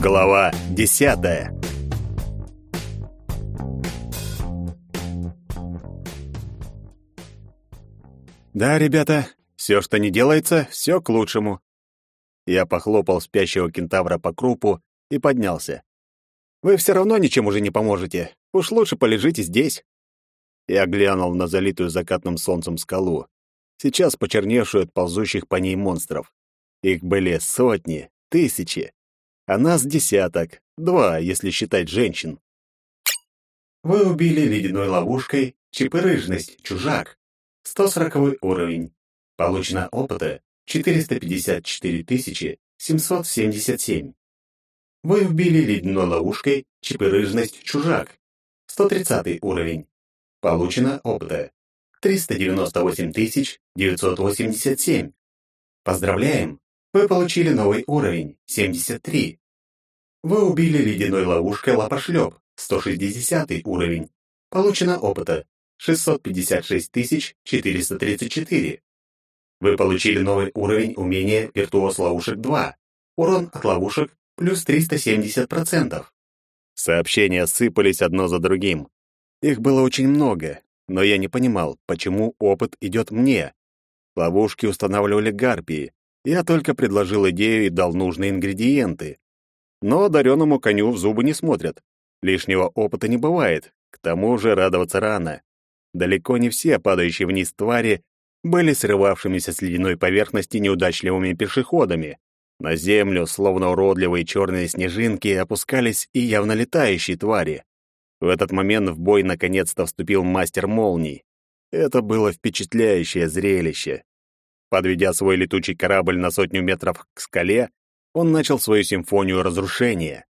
Глава десятая. Да, ребята, все, что не делается, все к лучшему. Я похлопал спящего кентавра по крупу и поднялся. Вы все равно ничем уже не поможете. Уж лучше полежите здесь. Я глянул на залитую закатным солнцем скалу, сейчас почерневшую от ползущих по ней монстров. Их были сотни, тысячи, а нас десяток, два, если считать женщин. Вы убили ледяной ловушкой чипырыжность, чужак. 140 уровень. Получено опыта 454 777. Вы убили ледяной ловушкой чипырыжность, чужак. 130 уровень. Получено опыта 398 987. Поздравляем! Вы получили новый уровень 73. Вы убили ледяной ловушкой лапошлеп 160 уровень. Получено опыта 656 434. Вы получили новый уровень умения Виртуоз ловушек 2. Урон от ловушек плюс 370%. Сообщения сыпались одно за другим. Их было очень много, но я не понимал, почему опыт идет мне. Ловушки устанавливали гарпии. Я только предложил идею и дал нужные ингредиенты. Но одаренному коню в зубы не смотрят. Лишнего опыта не бывает. К тому же радоваться рано. Далеко не все падающие вниз твари были срывавшимися с ледяной поверхности неудачливыми пешеходами. На землю, словно уродливые черные снежинки, опускались и явно летающие твари. В этот момент в бой наконец-то вступил мастер молний. Это было впечатляющее зрелище. Подведя свой летучий корабль на сотню метров к скале, он начал свою симфонию разрушения.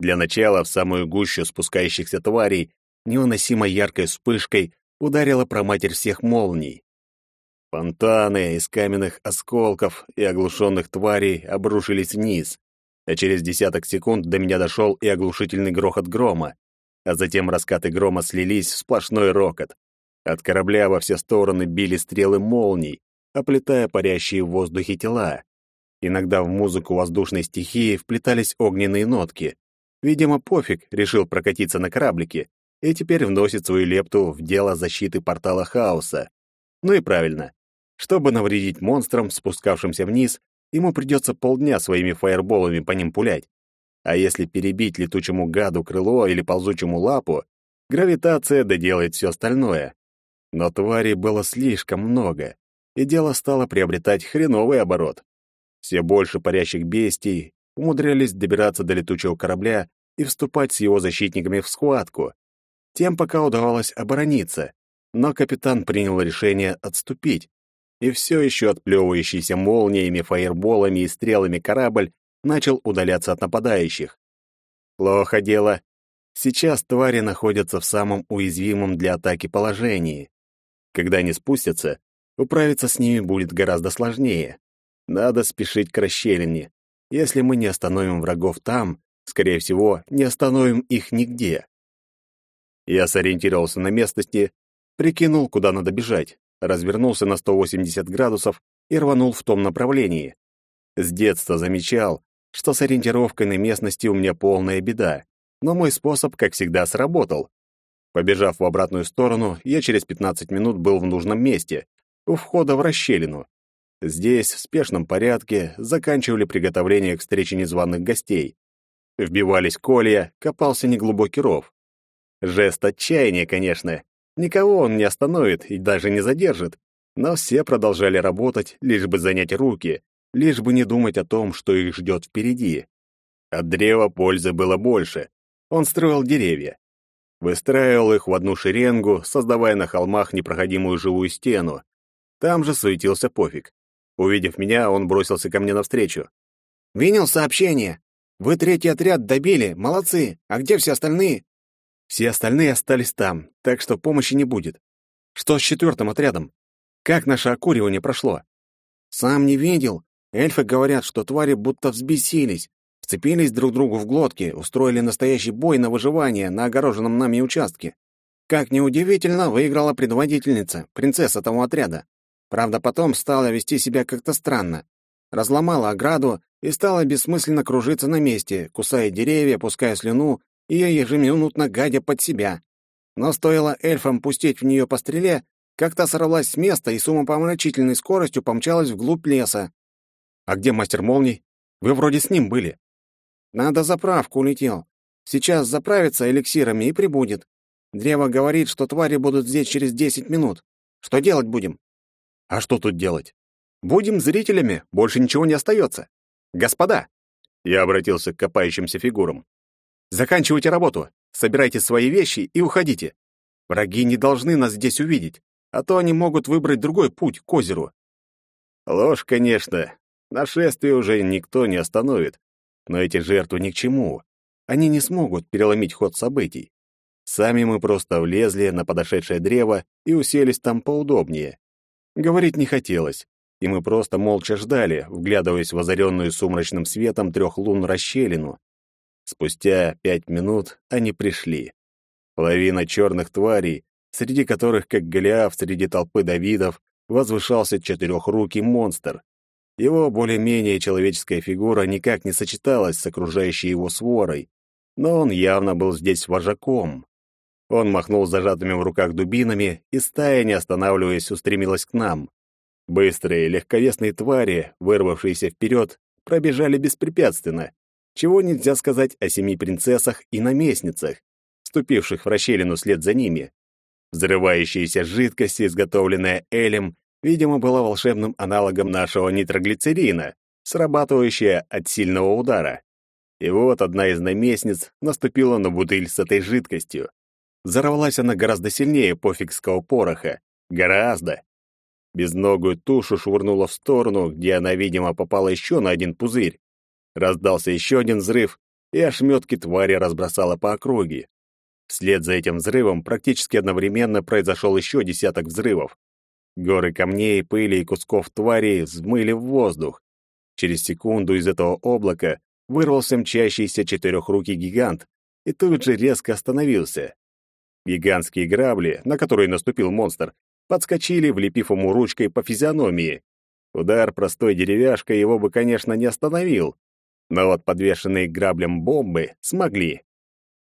Для начала в самую гущу спускающихся тварей невыносимо яркой вспышкой ударила проматерь всех молний. Фонтаны из каменных осколков и оглушенных тварей обрушились вниз, а через десяток секунд до меня дошел и оглушительный грохот грома, а затем раскаты грома слились в сплошной рокот. От корабля во все стороны били стрелы молний, оплетая парящие в воздухе тела. Иногда в музыку воздушной стихии вплетались огненные нотки. Видимо, пофиг решил прокатиться на кораблике и теперь вносит свою лепту в дело защиты портала хаоса. Ну и правильно. Чтобы навредить монстрам, спускавшимся вниз, ему придется полдня своими фаерболами по ним пулять. А если перебить летучему гаду крыло или ползучему лапу, гравитация доделает все остальное. Но тварей было слишком много, и дело стало приобретать хреновый оборот. Все больше парящих бестий умудрялись добираться до летучего корабля и вступать с его защитниками в схватку. Тем пока удавалось оборониться, но капитан принял решение отступить, и все еще отплевывающийся молниями, фаерболами и стрелами корабль начал удаляться от нападающих. Плохо дело. Сейчас твари находятся в самом уязвимом для атаки положении. Когда они спустятся, управиться с ними будет гораздо сложнее. Надо спешить к расщелине. Если мы не остановим врагов там, скорее всего, не остановим их нигде. Я сориентировался на местности, прикинул, куда надо бежать, развернулся на 180 градусов и рванул в том направлении. С детства замечал, что с ориентировкой на местности у меня полная беда, но мой способ, как всегда, сработал. Побежав в обратную сторону, я через 15 минут был в нужном месте, у входа в расщелину. Здесь в спешном порядке заканчивали приготовление к встрече незваных гостей. Вбивались колья, копался неглубокий ров. Жест отчаяния, конечно. Никого он не остановит и даже не задержит. Но все продолжали работать, лишь бы занять руки, лишь бы не думать о том, что их ждет впереди. От древа пользы было больше. Он строил деревья. Выстраивал их в одну шеренгу, создавая на холмах непроходимую живую стену. Там же суетился пофиг. Увидев меня, он бросился ко мне навстречу. «Видел сообщение? Вы третий отряд добили, молодцы. А где все остальные?» «Все остальные остались там, так что помощи не будет. Что с четвертым отрядом? Как наше окуривание прошло?» «Сам не видел. Эльфы говорят, что твари будто взбесились, вцепились друг другу в глотки, устроили настоящий бой на выживание на огороженном нами участке. Как неудивительно, выиграла предводительница, принцесса того отряда. Правда, потом стала вести себя как-то странно. Разломала ограду и стала бессмысленно кружиться на месте, кусая деревья, пуская слюну и ежеминутно гадя под себя. Но стоило эльфам пустить в нее по стреле, как та сорвалась с места и с умопомрачительной скоростью помчалась вглубь леса. «А где мастер молний? Вы вроде с ним были». «Надо заправку улетел. Сейчас заправится эликсирами и прибудет. Древо говорит, что твари будут здесь через десять минут. Что делать будем?» «А что тут делать? Будем зрителями, больше ничего не остается. Господа!» Я обратился к копающимся фигурам. «Заканчивайте работу, собирайте свои вещи и уходите. Враги не должны нас здесь увидеть а то они могут выбрать другой путь к озеру. Ложь, конечно. Нашествие уже никто не остановит. Но эти жертвы ни к чему. Они не смогут переломить ход событий. Сами мы просто влезли на подошедшее древо и уселись там поудобнее. Говорить не хотелось, и мы просто молча ждали, вглядываясь в озаренную сумрачным светом трех лун расщелину. Спустя пять минут они пришли. Половина черных тварей среди которых, как Голиаф среди толпы Давидов, возвышался четырехрукий монстр. Его более-менее человеческая фигура никак не сочеталась с окружающей его сворой, но он явно был здесь вожаком. Он махнул зажатыми в руках дубинами, и стая, не останавливаясь, устремилась к нам. Быстрые, легковесные твари, вырвавшиеся вперед, пробежали беспрепятственно, чего нельзя сказать о семи принцессах и наместницах, вступивших в расщелину след за ними. Взрывающаяся жидкость, изготовленная Элем, видимо, была волшебным аналогом нашего нитроглицерина, срабатывающая от сильного удара. И вот одна из наместниц наступила на бутыль с этой жидкостью. Взорвалась она гораздо сильнее пофигского пороха. Гораздо. Безногую тушу швырнула в сторону, где она, видимо, попала еще на один пузырь. Раздался еще один взрыв, и ошметки твари разбросала по округе. Вслед за этим взрывом практически одновременно произошел еще десяток взрывов. Горы камней, пыли и кусков тварей взмыли в воздух. Через секунду из этого облака вырвался мчащийся четырехрукий гигант и тут же резко остановился. Гигантские грабли, на которые наступил монстр, подскочили, влепив ему ручкой по физиономии. Удар простой деревяшкой его бы, конечно, не остановил, но вот подвешенные граблям бомбы смогли.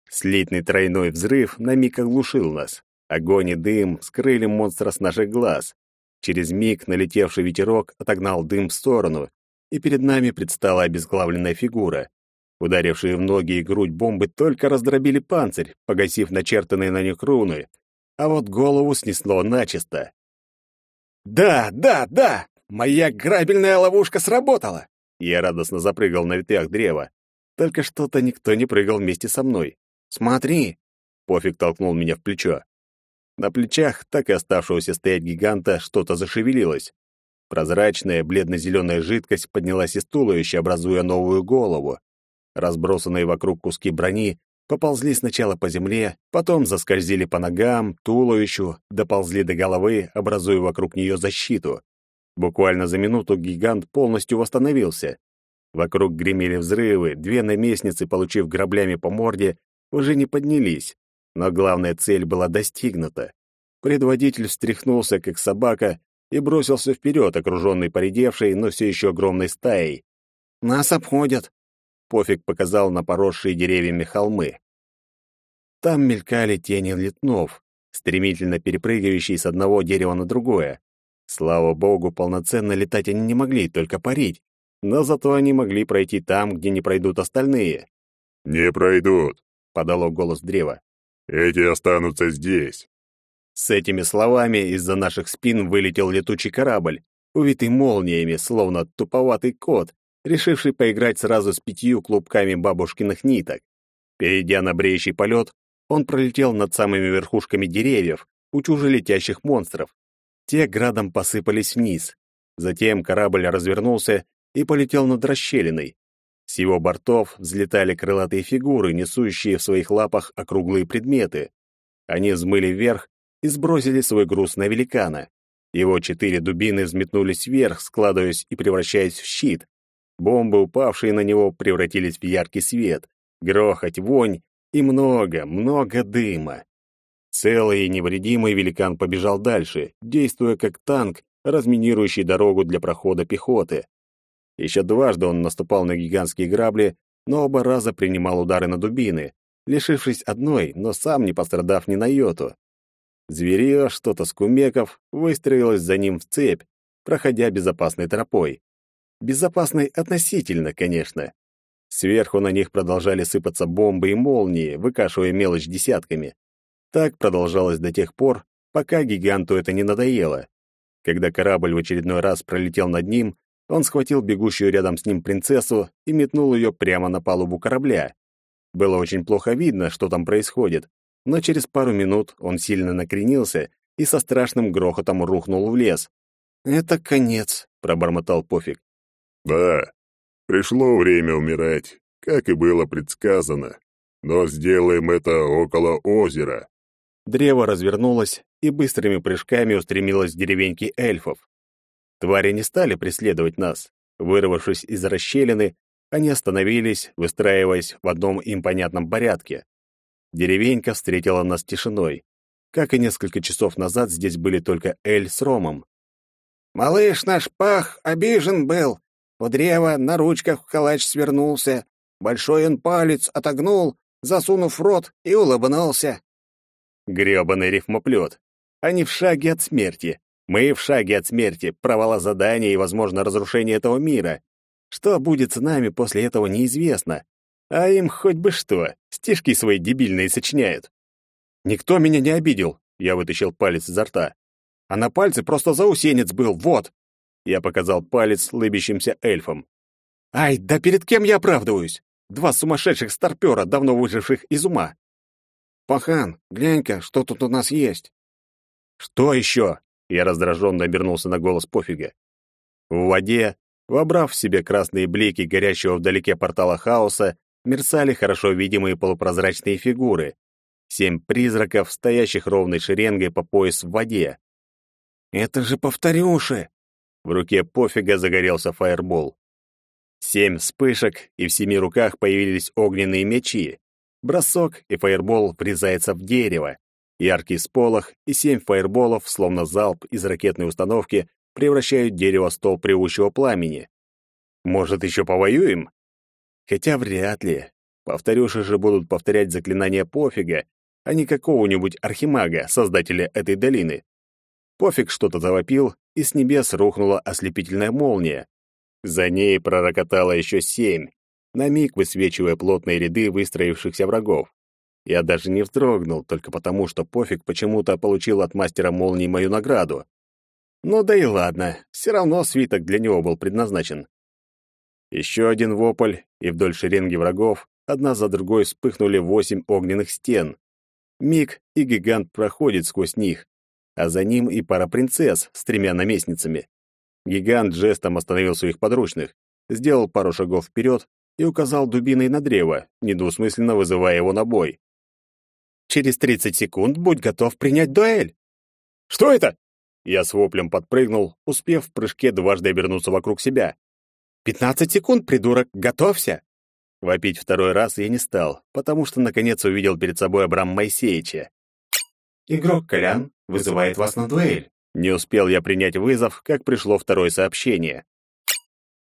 Слитный тройной взрыв на миг оглушил нас. Огонь и дым скрыли монстра с наших глаз. Через миг налетевший ветерок отогнал дым в сторону, и перед нами предстала обезглавленная фигура. Ударившие в ноги и грудь бомбы только раздробили панцирь, погасив начертанные на них руны, а вот голову снесло начисто. «Да, да, да! Моя грабельная ловушка сработала!» Я радостно запрыгал на ветвях древа. Только что-то никто не прыгал вместе со мной. «Смотри!» — Пофиг толкнул меня в плечо. На плечах так и оставшегося стоять гиганта что-то зашевелилось. Прозрачная бледно-зеленая жидкость поднялась из туловища, образуя новую голову. Разбросанные вокруг куски брони поползли сначала по земле, потом заскользили по ногам, туловищу, доползли до головы, образуя вокруг нее защиту. Буквально за минуту гигант полностью восстановился. Вокруг гремели взрывы, две наместницы, получив граблями по морде, уже не поднялись, но главная цель была достигнута. Предводитель встряхнулся, как собака, и бросился вперед, окруженный поредевшей, но все еще огромной стаей. «Нас обходят!» — Пофиг показал на поросшие деревьями холмы. Там мелькали тени летнов, стремительно перепрыгивающие с одного дерева на другое. Слава богу, полноценно летать они не могли, только парить. Но зато они могли пройти там, где не пройдут остальные. «Не пройдут», — подало голос древа. «Эти останутся здесь». С этими словами из-за наших спин вылетел летучий корабль, увитый молниями, словно туповатый кот, решивший поиграть сразу с пятью клубками бабушкиных ниток. Перейдя на бреющий полет, он пролетел над самыми верхушками деревьев, учуже летящих монстров. Те градом посыпались вниз. Затем корабль развернулся и полетел над расщелиной. С его бортов взлетали крылатые фигуры, несущие в своих лапах округлые предметы. Они взмыли вверх и сбросили свой груз на великана. Его четыре дубины взметнулись вверх, складываясь и превращаясь в щит. Бомбы, упавшие на него, превратились в яркий свет, грохоть, вонь и много, много дыма. Целый и невредимый великан побежал дальше, действуя как танк, разминирующий дорогу для прохода пехоты. Еще дважды он наступал на гигантские грабли, но оба раза принимал удары на дубины, лишившись одной, но сам не пострадав ни на йоту. Зверье, что-то с кумеков, выстроилось за ним в цепь, проходя безопасной тропой. Безопасной относительно, конечно. Сверху на них продолжали сыпаться бомбы и молнии, выкашивая мелочь десятками. Так продолжалось до тех пор, пока гиганту это не надоело. Когда корабль в очередной раз пролетел над ним, он схватил бегущую рядом с ним принцессу и метнул ее прямо на палубу корабля. Было очень плохо видно, что там происходит, но через пару минут он сильно накренился и со страшным грохотом рухнул в лес. «Это конец», — пробормотал Пофиг. «Да, пришло время умирать, как и было предсказано, но сделаем это около озера». Древо развернулось и быстрыми прыжками устремилось в деревеньки эльфов. Твари не стали преследовать нас. Вырвавшись из расщелины, они остановились, выстраиваясь в одном им понятном порядке. Деревенька встретила нас тишиной. Как и несколько часов назад, здесь были только Эль с Ромом. «Малыш наш пах обижен был. У древа на ручках в калач свернулся. Большой он палец отогнул, засунув в рот, и улыбнулся. Грёбаный рифмоплет. Они в шаге от смерти. Мы в шаге от смерти, провала задания и, возможно, разрушения этого мира. Что будет с нами после этого, неизвестно. А им хоть бы что, стишки свои дебильные сочиняют. Никто меня не обидел, я вытащил палец изо рта. А на пальце просто заусенец был, вот. Я показал палец лыбящимся эльфам. Ай, да перед кем я оправдываюсь? Два сумасшедших старпера, давно выживших из ума. «Пахан, глянь-ка, что тут у нас есть?» «Что еще?» Я раздраженно обернулся на голос пофига. В воде, вобрав в себе красные блики горящего вдалеке портала хаоса, мерцали хорошо видимые полупрозрачные фигуры. Семь призраков, стоящих ровной шеренгой по пояс в воде. «Это же повторюши!» В руке пофига загорелся фаербол. Семь вспышек, и в семи руках появились огненные мечи. Бросок, и фаербол врезается в дерево. Яркий сполох и семь фаерболов, словно залп из ракетной установки, превращают дерево в стол привущего пламени. Может, еще повоюем? Хотя вряд ли. Повторюши же будут повторять заклинания пофига, а не какого-нибудь архимага, создателя этой долины. Пофиг что-то завопил, и с небес рухнула ослепительная молния. За ней пророкотало еще семь на миг высвечивая плотные ряды выстроившихся врагов. Я даже не вздрогнул, только потому, что пофиг почему-то получил от мастера молнии мою награду. Ну да и ладно, все равно свиток для него был предназначен. Еще один вопль, и вдоль шеренги врагов одна за другой вспыхнули восемь огненных стен. Миг, и гигант проходит сквозь них, а за ним и пара принцесс с тремя наместницами. Гигант жестом остановил своих подручных, сделал пару шагов вперед и указал дубиной на древо, недвусмысленно вызывая его на бой. «Через тридцать секунд будь готов принять дуэль!» «Что это?» Я с воплем подпрыгнул, успев в прыжке дважды обернуться вокруг себя. «Пятнадцать секунд, придурок, готовься!» Вопить второй раз я не стал, потому что наконец увидел перед собой Абрам Моисеевича. «Игрок Колян вызывает вас на дуэль». Не успел я принять вызов, как пришло второе сообщение.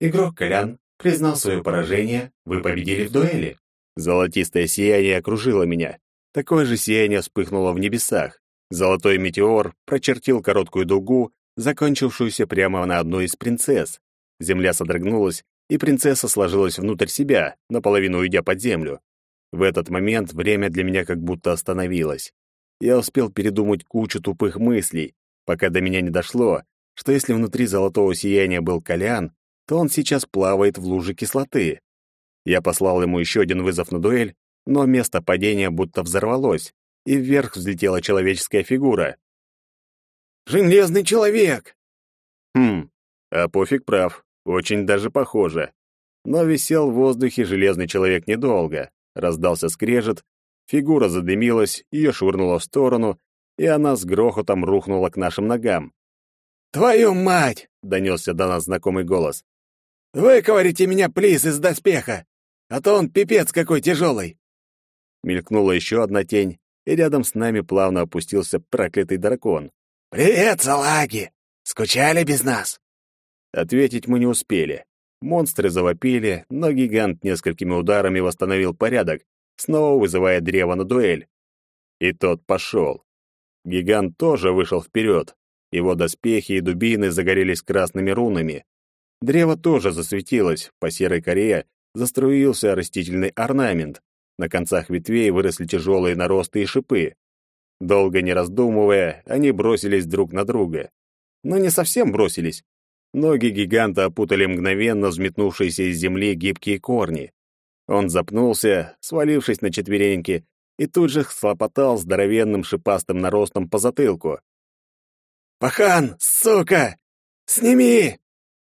«Игрок Колян признал свое поражение, вы победили в дуэли. Золотистое сияние окружило меня. Такое же сияние вспыхнуло в небесах. Золотой метеор прочертил короткую дугу, закончившуюся прямо на одной из принцесс. Земля содрогнулась, и принцесса сложилась внутрь себя, наполовину уйдя под землю. В этот момент время для меня как будто остановилось. Я успел передумать кучу тупых мыслей, пока до меня не дошло, что если внутри золотого сияния был Колян, то он сейчас плавает в луже кислоты. Я послал ему еще один вызов на дуэль, но место падения будто взорвалось, и вверх взлетела человеческая фигура. «Железный человек!» Хм, а пофиг прав, очень даже похоже. Но висел в воздухе железный человек недолго. Раздался скрежет, фигура задымилась, ее швырнуло в сторону, и она с грохотом рухнула к нашим ногам. «Твою мать!» — донесся до нас знакомый голос. Выковырите меня, плиз, из доспеха, а то он пипец какой тяжелый. Мелькнула еще одна тень, и рядом с нами плавно опустился проклятый дракон. «Привет, салаги! Скучали без нас?» Ответить мы не успели. Монстры завопили, но гигант несколькими ударами восстановил порядок, снова вызывая древо на дуэль. И тот пошел. Гигант тоже вышел вперед. Его доспехи и дубины загорелись красными рунами. Древо тоже засветилось, по серой коре заструился растительный орнамент. На концах ветвей выросли тяжелые наросты и шипы. Долго не раздумывая, они бросились друг на друга. Но не совсем бросились. Ноги гиганта опутали мгновенно взметнувшиеся из земли гибкие корни. Он запнулся, свалившись на четвереньки, и тут же схлопотал здоровенным шипастым наростом по затылку. «Пахан, сука! Сними!»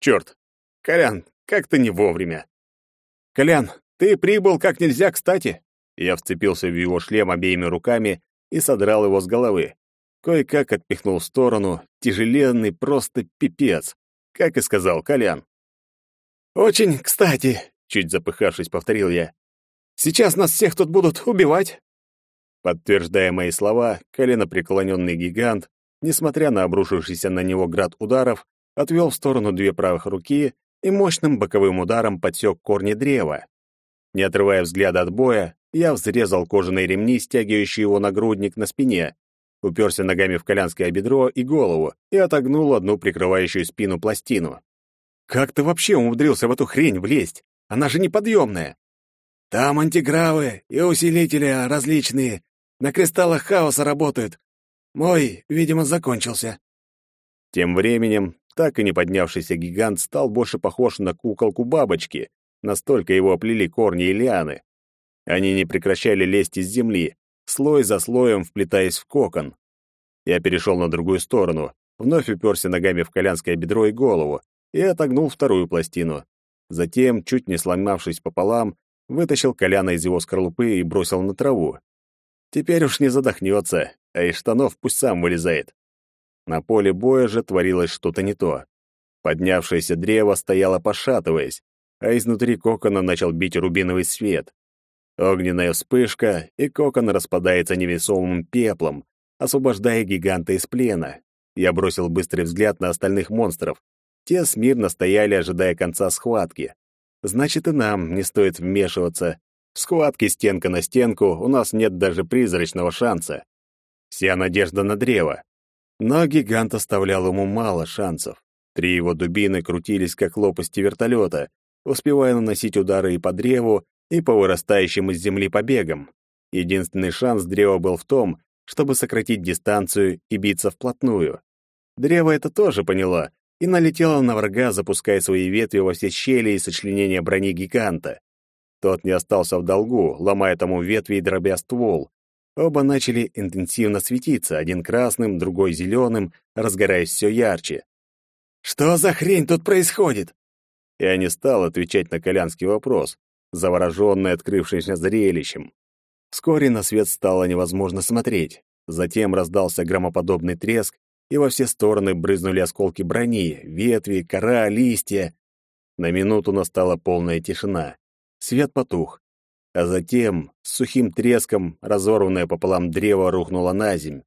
«Черт! Колян, как ты не вовремя!» «Колян, ты прибыл как нельзя кстати!» Я вцепился в его шлем обеими руками и содрал его с головы. Кое-как отпихнул в сторону, тяжеленный просто пипец, как и сказал Колян. «Очень кстати!» — чуть запыхавшись, повторил я. «Сейчас нас всех тут будут убивать!» Подтверждая мои слова, коленопреклоненный гигант, несмотря на обрушившийся на него град ударов, отвел в сторону две правых руки и мощным боковым ударом подсек корни древа. Не отрывая взгляда от боя, я взрезал кожаные ремни, стягивающие его нагрудник на спине, уперся ногами в колянское бедро и голову и отогнул одну прикрывающую спину пластину. «Как ты вообще умудрился в эту хрень влезть? Она же неподъемная!» «Там антигравы и усилители различные, на кристаллах хаоса работают. Мой, видимо, закончился. Тем временем, так и не поднявшийся гигант стал больше похож на куколку бабочки, настолько его оплели корни и лианы. Они не прекращали лезть из земли, слой за слоем вплетаясь в кокон. Я перешел на другую сторону, вновь уперся ногами в колянское бедро и голову и отогнул вторую пластину. Затем, чуть не сломавшись пополам, вытащил Коляна из его скорлупы и бросил на траву. Теперь уж не задохнется, а из штанов пусть сам вылезает. На поле боя же творилось что-то не то. Поднявшееся древо стояло пошатываясь, а изнутри кокона начал бить рубиновый свет. Огненная вспышка, и кокон распадается невесомым пеплом, освобождая гиганта из плена. Я бросил быстрый взгляд на остальных монстров. Те смирно стояли, ожидая конца схватки. Значит, и нам не стоит вмешиваться, в схватке стенка на стенку у нас нет даже призрачного шанса. Вся надежда на древо. Но гигант оставлял ему мало шансов. Три его дубины крутились, как лопасти вертолета, успевая наносить удары и по древу, и по вырастающим из земли побегам. Единственный шанс древа был в том, чтобы сократить дистанцию и биться вплотную. Древо это тоже поняло и налетело на врага, запуская свои ветви во все щели и сочленения брони гиганта. Тот не остался в долгу, ломая тому ветви и дробя ствол. Оба начали интенсивно светиться, один красным, другой зеленым, разгораясь все ярче. «Что за хрень тут происходит?» Я не стал отвечать на колянский вопрос, завороженный открывшимся зрелищем. Вскоре на свет стало невозможно смотреть. Затем раздался громоподобный треск, и во все стороны брызнули осколки брони, ветви, кора, листья. На минуту настала полная тишина. Свет потух. А затем, с сухим треском, разорванное пополам древо рухнуло на земь.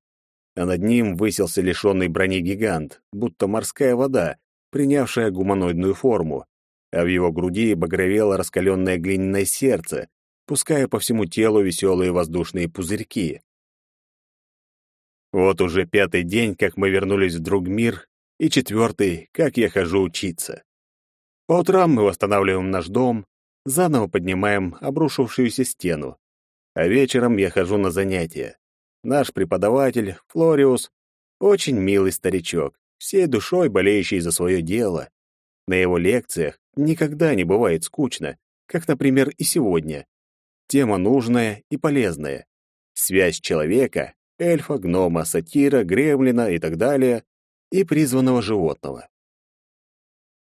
А над ним высился лишенный брони гигант, будто морская вода, принявшая гуманоидную форму. А в его груди багровело раскаленное глиняное сердце, пуская по всему телу веселые воздушные пузырьки. Вот уже пятый день, как мы вернулись в друг мир, и четвертый, как я хожу учиться. По утрам мы восстанавливаем наш дом, заново поднимаем обрушившуюся стену. А вечером я хожу на занятия. Наш преподаватель, Флориус, очень милый старичок, всей душой болеющий за свое дело. На его лекциях никогда не бывает скучно, как, например, и сегодня. Тема нужная и полезная. Связь человека, эльфа, гнома, сатира, гремлина и так далее, и призванного животного.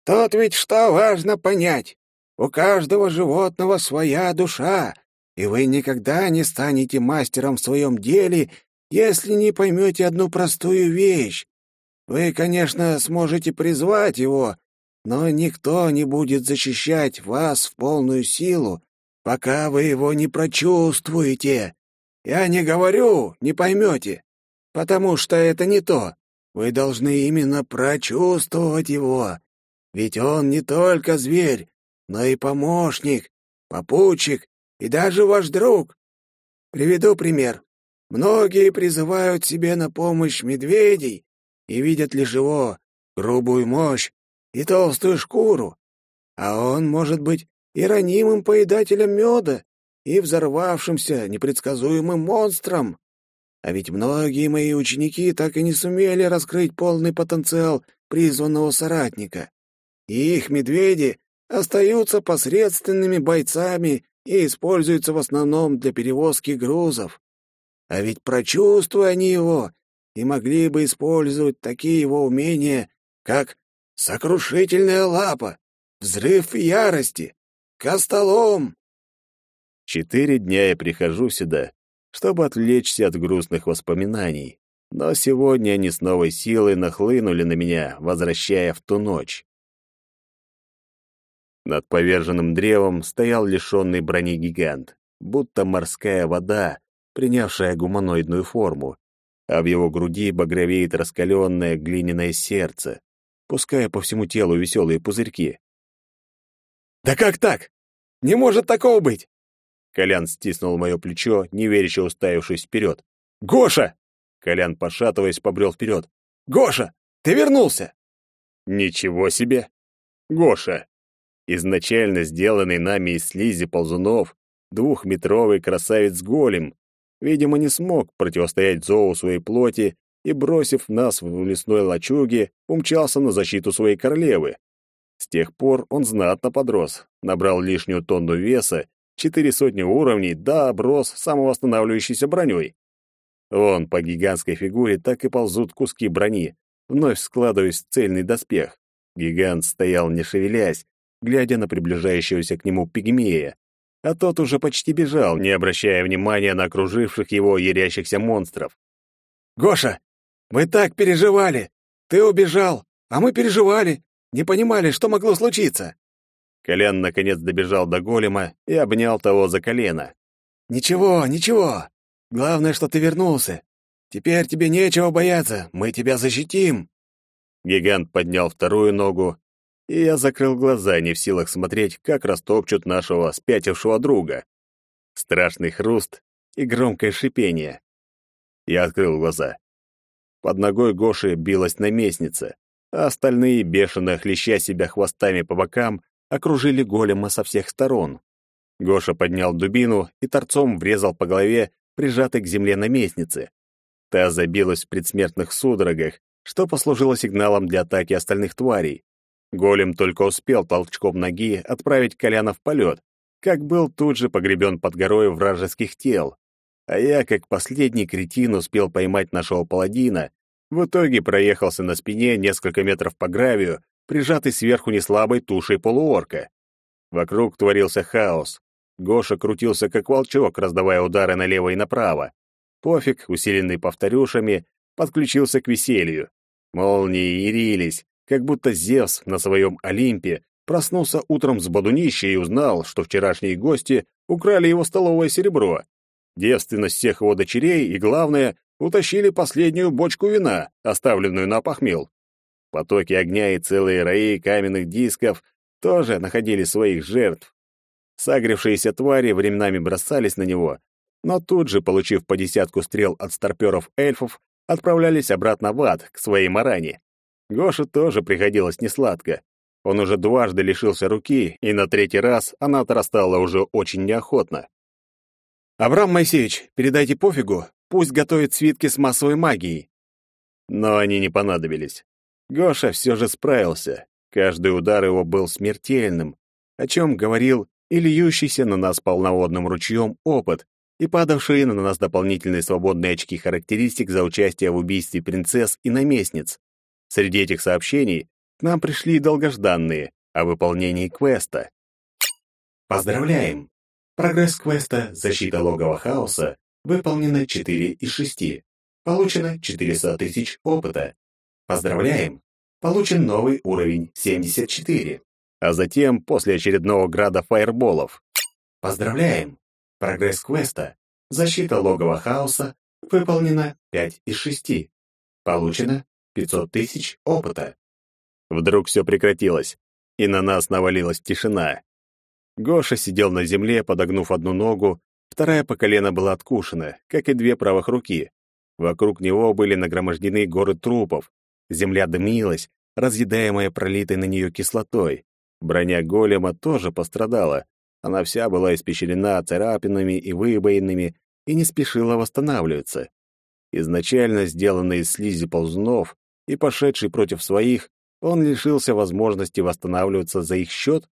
«Тут ведь что важно понять. У каждого животного своя душа, и вы никогда не станете мастером в своем деле, если не поймете одну простую вещь. Вы, конечно, сможете призвать его, но никто не будет защищать вас в полную силу, пока вы его не прочувствуете. Я не говорю, не поймете, потому что это не то. Вы должны именно прочувствовать его. Ведь он не только зверь, но и помощник, попутчик и даже ваш друг. Приведу пример. Многие призывают себе на помощь медведей и видят лишь его грубую мощь и толстую шкуру, а он может быть и ранимым поедателем меда, и взорвавшимся непредсказуемым монстром. А ведь многие мои ученики так и не сумели раскрыть полный потенциал призванного соратника. И их медведи остаются посредственными бойцами и используются в основном для перевозки грузов. А ведь прочувствуя они его, и могли бы использовать такие его умения, как сокрушительная лапа, взрыв ярости, костолом. Четыре дня я прихожу сюда, чтобы отвлечься от грустных воспоминаний, но сегодня они с новой силой нахлынули на меня, возвращая в ту ночь. Над поверженным древом стоял лишенный брони гигант, будто морская вода, принявшая гуманоидную форму, а в его груди багровеет раскаленное глиняное сердце, пуская по всему телу веселые пузырьки. «Да как так? Не может такого быть!» Колян стиснул мое плечо, неверяще уставившись вперед. «Гоша!» Колян, пошатываясь, побрел вперед. «Гоша, ты вернулся!» «Ничего себе! Гоша! Изначально сделанный нами из слизи ползунов, двухметровый красавец-голем, видимо, не смог противостоять зову своей плоти и, бросив нас в лесной лачуге, умчался на защиту своей королевы. С тех пор он знатно подрос, набрал лишнюю тонну веса, четыре сотни уровней, да оброс самовосстанавливающейся броней. Вон по гигантской фигуре так и ползут куски брони, вновь складываясь в цельный доспех. Гигант стоял не шевелясь, глядя на приближающегося к нему пигмея, а тот уже почти бежал, не обращая внимания на окруживших его ярящихся монстров. «Гоша, мы так переживали! Ты убежал, а мы переживали, не понимали, что могло случиться!» Колян наконец добежал до голема и обнял того за колено. «Ничего, ничего. Главное, что ты вернулся. Теперь тебе нечего бояться, мы тебя защитим!» Гигант поднял вторую ногу и я закрыл глаза, не в силах смотреть, как растопчут нашего спятившего друга. Страшный хруст и громкое шипение. Я открыл глаза. Под ногой Гоши билась наместница, а остальные, бешено хлеща себя хвостами по бокам, окружили голема со всех сторон. Гоша поднял дубину и торцом врезал по голове прижатой к земле наместницы. Та забилась в предсмертных судорогах, что послужило сигналом для атаки остальных тварей. Голем только успел толчком ноги отправить Коляна в полет, как был тут же погребен под горой вражеских тел. А я, как последний кретин, успел поймать нашего паладина, в итоге проехался на спине несколько метров по гравию, прижатый сверху неслабой тушей полуорка. Вокруг творился хаос. Гоша крутился как волчок, раздавая удары налево и направо. Пофиг, усиленный повторюшами, подключился к веселью. Молнии ярились, как будто Зевс на своем Олимпе проснулся утром с бодунища и узнал, что вчерашние гости украли его столовое серебро. Девственность всех его дочерей и, главное, утащили последнюю бочку вина, оставленную на похмел. Потоки огня и целые раи каменных дисков тоже находили своих жертв. Сагрившиеся твари временами бросались на него, но тут же, получив по десятку стрел от старпёров эльфов, отправлялись обратно в ад, к своей маране. Гоше тоже приходилось несладко. Он уже дважды лишился руки, и на третий раз она отрастала уже очень неохотно. «Абрам Моисеевич, передайте пофигу, пусть готовит свитки с массовой магией». Но они не понадобились. Гоша все же справился. Каждый удар его был смертельным, о чем говорил и льющийся на нас полноводным ручьем опыт, и падавшие на нас дополнительные свободные очки характеристик за участие в убийстве принцесс и наместниц. Среди этих сообщений к нам пришли долгожданные о выполнении квеста. Поздравляем! Прогресс квеста «Защита логова хаоса» выполнено 4 из 6. Получено 400 тысяч опыта. Поздравляем! Получен новый уровень 74. А затем, после очередного града фаерболов. Поздравляем! Прогресс квеста «Защита логова хаоса» выполнено 5 из 6. Получено 500 тысяч опыта. Вдруг все прекратилось. и на нас навалилась тишина. Гоша сидел на земле, подогнув одну ногу, вторая по колено была откушена, как и две правых руки. Вокруг него были нагромождены горы трупов. Земля дымилась, разъедаемая пролитой на нее кислотой. Броня голема тоже пострадала. Она вся была испещрена царапинами и выбоинами и не спешила восстанавливаться. Изначально сделанный из слизи ползунов и пошедший против своих, он лишился возможности восстанавливаться за их счет?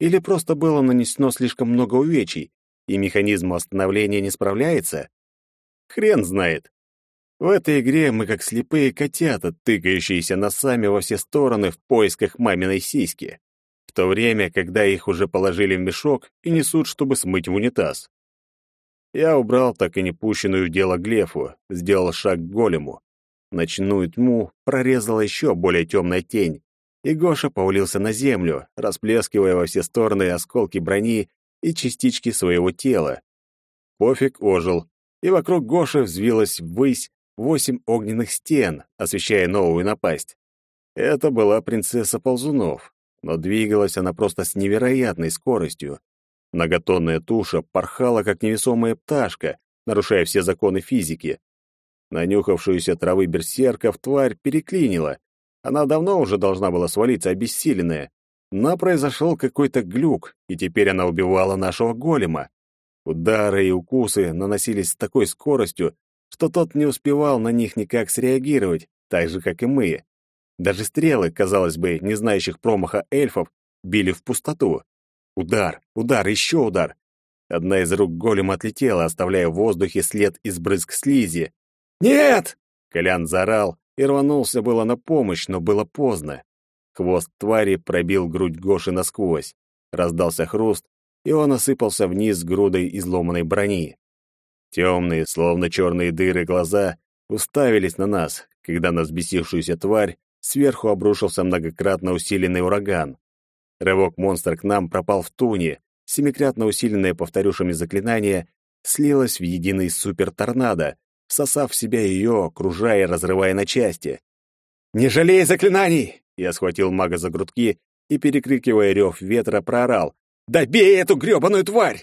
Или просто было нанесено слишком много увечий, и механизм восстановления не справляется? Хрен знает. В этой игре мы как слепые котята, тыкающиеся носами во все стороны в поисках маминой сиськи, в то время, когда их уже положили в мешок и несут, чтобы смыть в унитаз. Я убрал так и не пущенную дело Глефу, сделал шаг к голему. Ночную тьму прорезала еще более темная тень, и Гоша повалился на землю, расплескивая во все стороны осколки брони и частички своего тела. Пофиг ожил, и вокруг Гоши взвилась ввысь восемь огненных стен, освещая новую напасть. Это была принцесса ползунов, но двигалась она просто с невероятной скоростью. Многотонная туша порхала, как невесомая пташка, нарушая все законы физики. Нанюхавшуюся травы берсерков тварь переклинила. Она давно уже должна была свалиться обессиленная. Но произошел какой-то глюк, и теперь она убивала нашего голема. Удары и укусы наносились с такой скоростью, что тот не успевал на них никак среагировать, так же, как и мы. Даже стрелы, казалось бы, не знающих промаха эльфов, били в пустоту. Удар, удар, еще удар. Одна из рук голема отлетела, оставляя в воздухе след из брызг слизи. «Нет!» — Колян заорал и рванулся было на помощь, но было поздно. Хвост твари пробил грудь Гоши насквозь. Раздался хруст, и он осыпался вниз грудой изломанной брони. Темные, словно черные дыры глаза, уставились на нас, когда на взбесившуюся тварь сверху обрушился многократно усиленный ураган. Рывок монстра к нам пропал в туне, семикратно усиленное повторюшами заклинание слилось в единый супер-торнадо, всосав в себя ее, окружая и разрывая на части. «Не жалей заклинаний!» Я схватил мага за грудки и, перекрикивая рев ветра, проорал. «Добей эту грёбаную тварь!»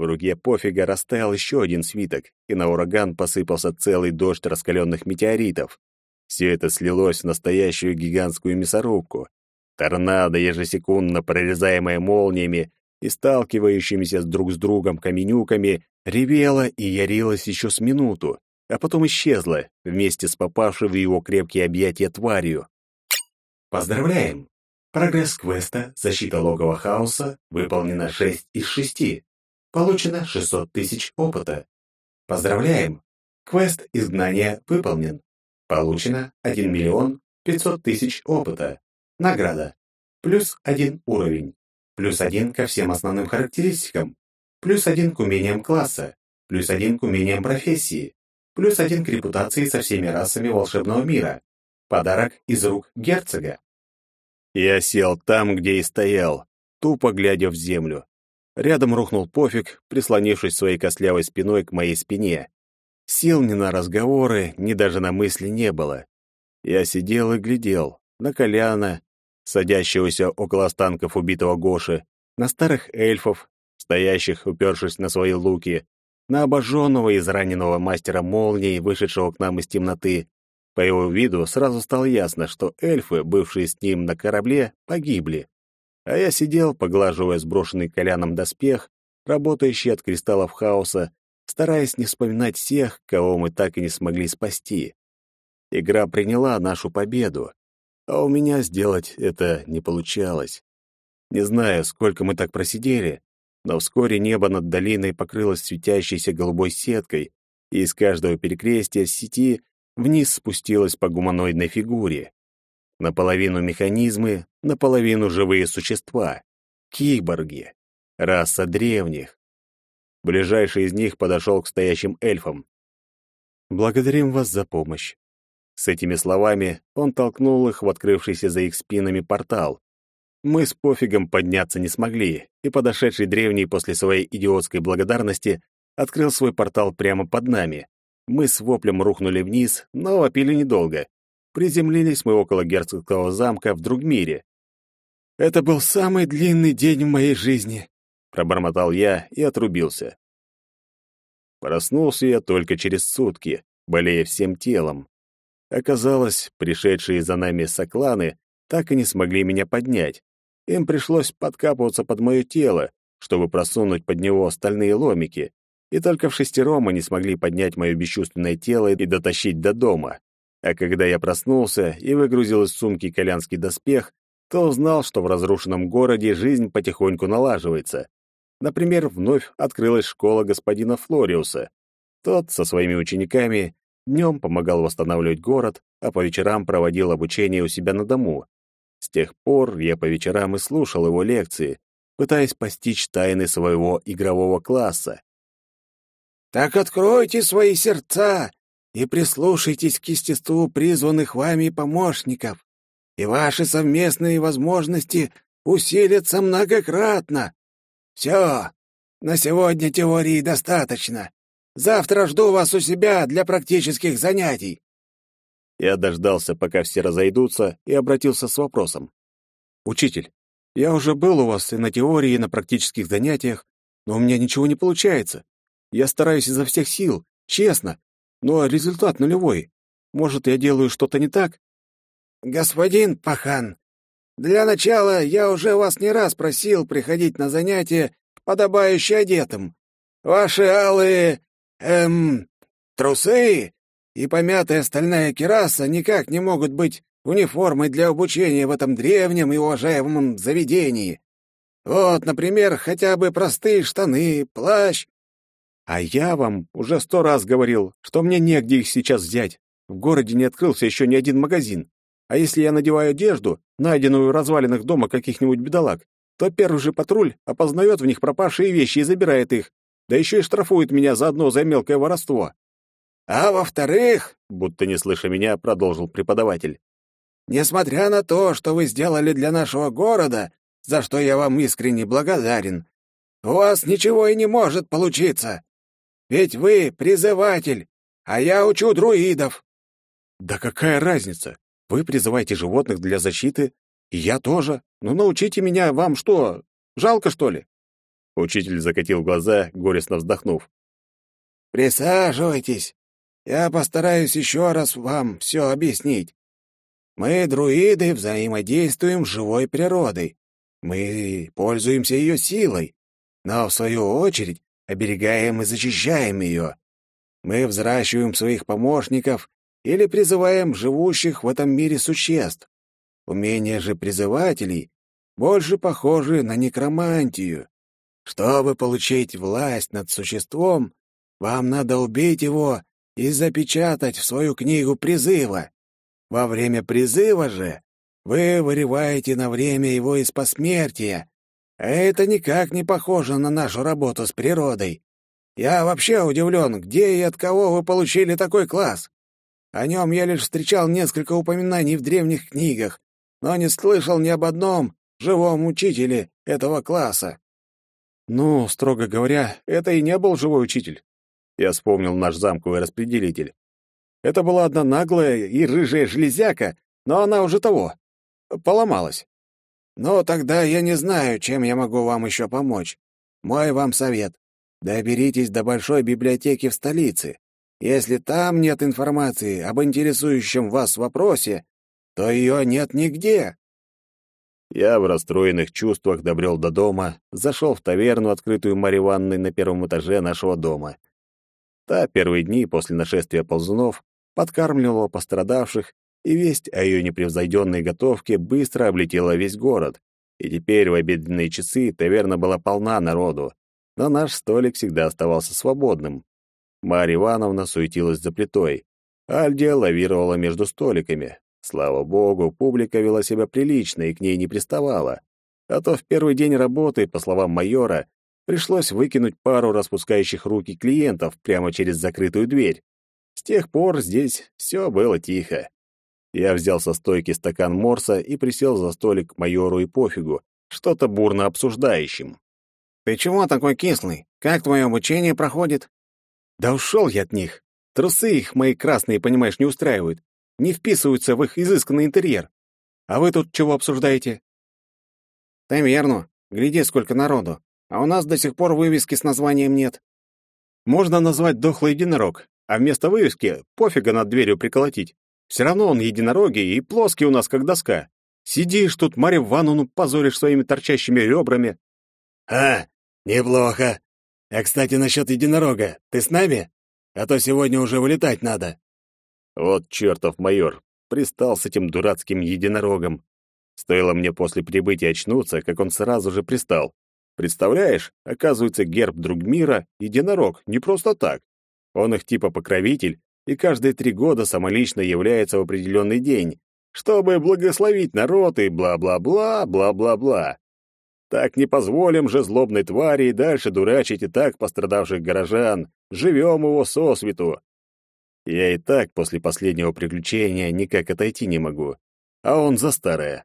В руке пофига растаял еще один свиток, и на ураган посыпался целый дождь раскаленных метеоритов. Все это слилось в настоящую гигантскую мясорубку. Торнадо, ежесекундно прорезаемое молниями и сталкивающимися друг с другом каменюками, ревело и ярилось еще с минуту, а потом исчезло вместе с попавшей в его крепкие объятия тварью. Поздравляем! Прогресс квеста «Защита логова хаоса» выполнено 6 из 6. Получено 600 тысяч опыта. Поздравляем! Квест изгнания выполнен. Получено 1 миллион 500 тысяч опыта. Награда. Плюс один уровень. Плюс один ко всем основным характеристикам. Плюс один к умениям класса. Плюс один к умениям профессии. Плюс один к репутации со всеми расами волшебного мира. Подарок из рук герцога. Я сел там, где и стоял, тупо глядя в землю. Рядом рухнул пофиг, прислонившись своей костлявой спиной к моей спине. Сил ни на разговоры, ни даже на мысли не было. Я сидел и глядел на Коляна, садящегося около останков убитого Гоши, на старых эльфов, стоящих, упершись на свои луки, на обожженного и израненного мастера молний, вышедшего к нам из темноты. По его виду сразу стало ясно, что эльфы, бывшие с ним на корабле, погибли. А я сидел, поглаживая сброшенный коляном доспех, работающий от кристаллов хаоса, стараясь не вспоминать всех, кого мы так и не смогли спасти. Игра приняла нашу победу, а у меня сделать это не получалось. Не знаю, сколько мы так просидели, но вскоре небо над долиной покрылось светящейся голубой сеткой, и из каждого перекрестия сети вниз спустилась по гуманоидной фигуре. Наполовину механизмы, наполовину живые существа. Киборги. Раса древних. Ближайший из них подошел к стоящим эльфам. «Благодарим вас за помощь. С этими словами он толкнул их в открывшийся за их спинами портал. Мы с пофигом подняться не смогли, и подошедший древний после своей идиотской благодарности открыл свой портал прямо под нами. Мы с воплем рухнули вниз, но вопили недолго. Приземлились мы около герцогского замка в Другмире. Это был самый длинный день в моей жизни, пробормотал я и отрубился. Проснулся я только через сутки, болея всем телом. Оказалось, пришедшие за нами сокланы так и не смогли меня поднять. Им пришлось подкапываться под мое тело, чтобы просунуть под него остальные ломики, и только в шестером они смогли поднять мое бесчувственное тело и дотащить до дома. А когда я проснулся и выгрузил из сумки колянский доспех, то узнал, что в разрушенном городе жизнь потихоньку налаживается. Например, вновь открылась школа господина Флориуса. Тот со своими учениками днем помогал восстанавливать город, а по вечерам проводил обучение у себя на дому. С тех пор я по вечерам и слушал его лекции, пытаясь постичь тайны своего игрового класса. «Так откройте свои сердца и прислушайтесь к естеству призванных вами помощников, и ваши совместные возможности усилятся многократно. Все, на сегодня теории достаточно. Завтра жду вас у себя для практических занятий». Я дождался, пока все разойдутся, и обратился с вопросом. «Учитель, я уже был у вас и на теории, и на практических занятиях, но у меня ничего не получается. Я стараюсь изо всех сил, честно, но результат нулевой. Может, я делаю что-то не так?» «Господин Пахан, для начала я уже вас не раз просил приходить на занятия подобающе одетым. Ваши алые Эм, трусы и помятая стальная кераса никак не могут быть униформой для обучения в этом древнем и уважаемом заведении. Вот, например, хотя бы простые штаны, плащ. А я вам уже сто раз говорил, что мне негде их сейчас взять. В городе не открылся еще ни один магазин. А если я надеваю одежду, найденную в развалинах дома каких-нибудь бедолаг, то первый же патруль опознает в них пропавшие вещи и забирает их да еще и штрафует меня заодно за мелкое воровство. А во-вторых, будто не слыша меня, продолжил преподаватель. Несмотря на то, что вы сделали для нашего города, за что я вам искренне благодарен, у вас ничего и не может получиться. Ведь вы призыватель, а я учу друидов. Да какая разница? Вы призываете животных для защиты, и я тоже. Ну научите меня вам что? Жалко, что ли? Учитель закатил глаза, горестно вздохнув. «Присаживайтесь. Я постараюсь еще раз вам все объяснить. Мы, друиды, взаимодействуем с живой природой. Мы пользуемся ее силой, но, в свою очередь, оберегаем и защищаем ее. Мы взращиваем своих помощников или призываем живущих в этом мире существ. Умения же призывателей больше похожи на некромантию. Чтобы получить власть над существом, вам надо убить его и запечатать в свою книгу призыва. Во время призыва же вы вырываете на время его из посмертия. А это никак не похоже на нашу работу с природой. Я вообще удивлен, где и от кого вы получили такой класс. О нем я лишь встречал несколько упоминаний в древних книгах, но не слышал ни об одном живом учителе этого класса. Ну, строго говоря, это и не был живой учитель. Я вспомнил наш замковый распределитель. Это была одна наглая и рыжая железяка, но она уже того. Поломалась. Ну, тогда я не знаю, чем я могу вам еще помочь. Мой вам совет. Доберитесь до большой библиотеки в столице. Если там нет информации об интересующем вас вопросе, то ее нет нигде. Я в расстроенных чувствах добрел до дома, зашел в таверну, открытую Марьей Ванной на первом этаже нашего дома. Та первые дни после нашествия ползунов подкармливала пострадавших, и весть о ее непревзойденной готовке быстро облетела весь город. И теперь в обеденные часы таверна была полна народу, но наш столик всегда оставался свободным. Марья Ивановна суетилась за плитой. Альдия лавировала между столиками, Слава богу, публика вела себя прилично и к ней не приставала. А то в первый день работы, по словам майора, пришлось выкинуть пару распускающих руки клиентов прямо через закрытую дверь. С тех пор здесь все было тихо. Я взял со стойки стакан морса и присел за столик к майору и пофигу, что-то бурно обсуждающим. «Ты чего такой кислый? Как твое обучение проходит?» «Да ушел я от них. Трусы их мои красные, понимаешь, не устраивают не вписываются в их изысканный интерьер. А вы тут чего обсуждаете? Таверну. Гляди, сколько народу. А у нас до сих пор вывески с названием нет. Можно назвать дохлый единорог, а вместо вывески пофига над дверью приколотить. Все равно он единорогий и плоский у нас, как доска. Сидишь тут, Марью Ивановну позоришь своими торчащими ребрами. А, неплохо. А, кстати, насчет единорога. Ты с нами? А то сегодня уже вылетать надо. Вот чертов майор. Пристал с этим дурацким единорогом. Стоило мне после прибытия очнуться, как он сразу же пристал. Представляешь, оказывается, герб Другмира — единорог, не просто так. Он их типа покровитель, и каждые три года самолично является в определенный день, чтобы благословить народ и бла-бла-бла, бла-бла-бла. Так не позволим же злобной твари и дальше дурачить и так пострадавших горожан. Живем его сосвету. Я и так после последнего приключения никак отойти не могу. А он за старое.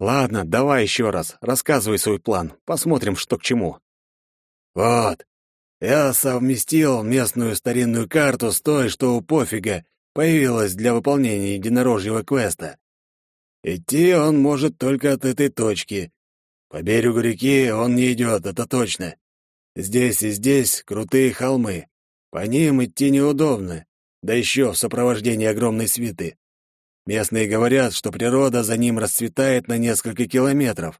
Ладно, давай еще раз, рассказывай свой план. Посмотрим, что к чему. Вот. Я совместил местную старинную карту с той, что у пофига появилась для выполнения единорожьего квеста. Идти он может только от этой точки. По берегу реки он не идет, это точно. Здесь и здесь крутые холмы. По ним идти неудобно, да еще в сопровождении огромной свиты. Местные говорят, что природа за ним расцветает на несколько километров.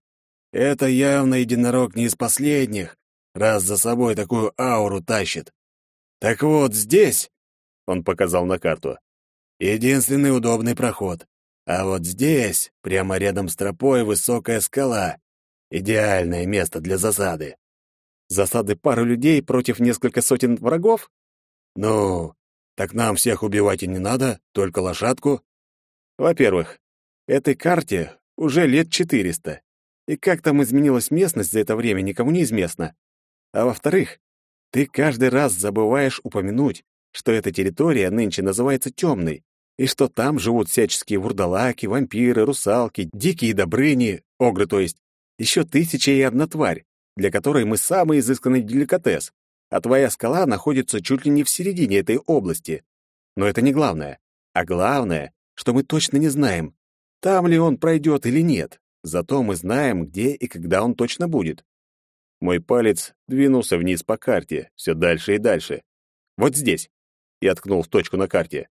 Это явно единорог не из последних, раз за собой такую ауру тащит. Так вот, здесь, — он показал на карту, — единственный удобный проход. А вот здесь, прямо рядом с тропой, высокая скала. Идеальное место для засады. Засады пары людей против несколько сотен врагов? Ну, так нам всех убивать и не надо, только лошадку. Во-первых, этой карте уже лет 400, и как там изменилась местность за это время, никому не известно. А во-вторых, ты каждый раз забываешь упомянуть, что эта территория нынче называется темной, и что там живут всяческие вурдалаки, вампиры, русалки, дикие добрыни, огры, то есть, еще тысяча и одна тварь, для которой мы самый изысканный деликатес, а твоя скала находится чуть ли не в середине этой области. Но это не главное. А главное, что мы точно не знаем, там ли он пройдет или нет. Зато мы знаем, где и когда он точно будет. Мой палец двинулся вниз по карте, все дальше и дальше. Вот здесь. Я ткнул в точку на карте.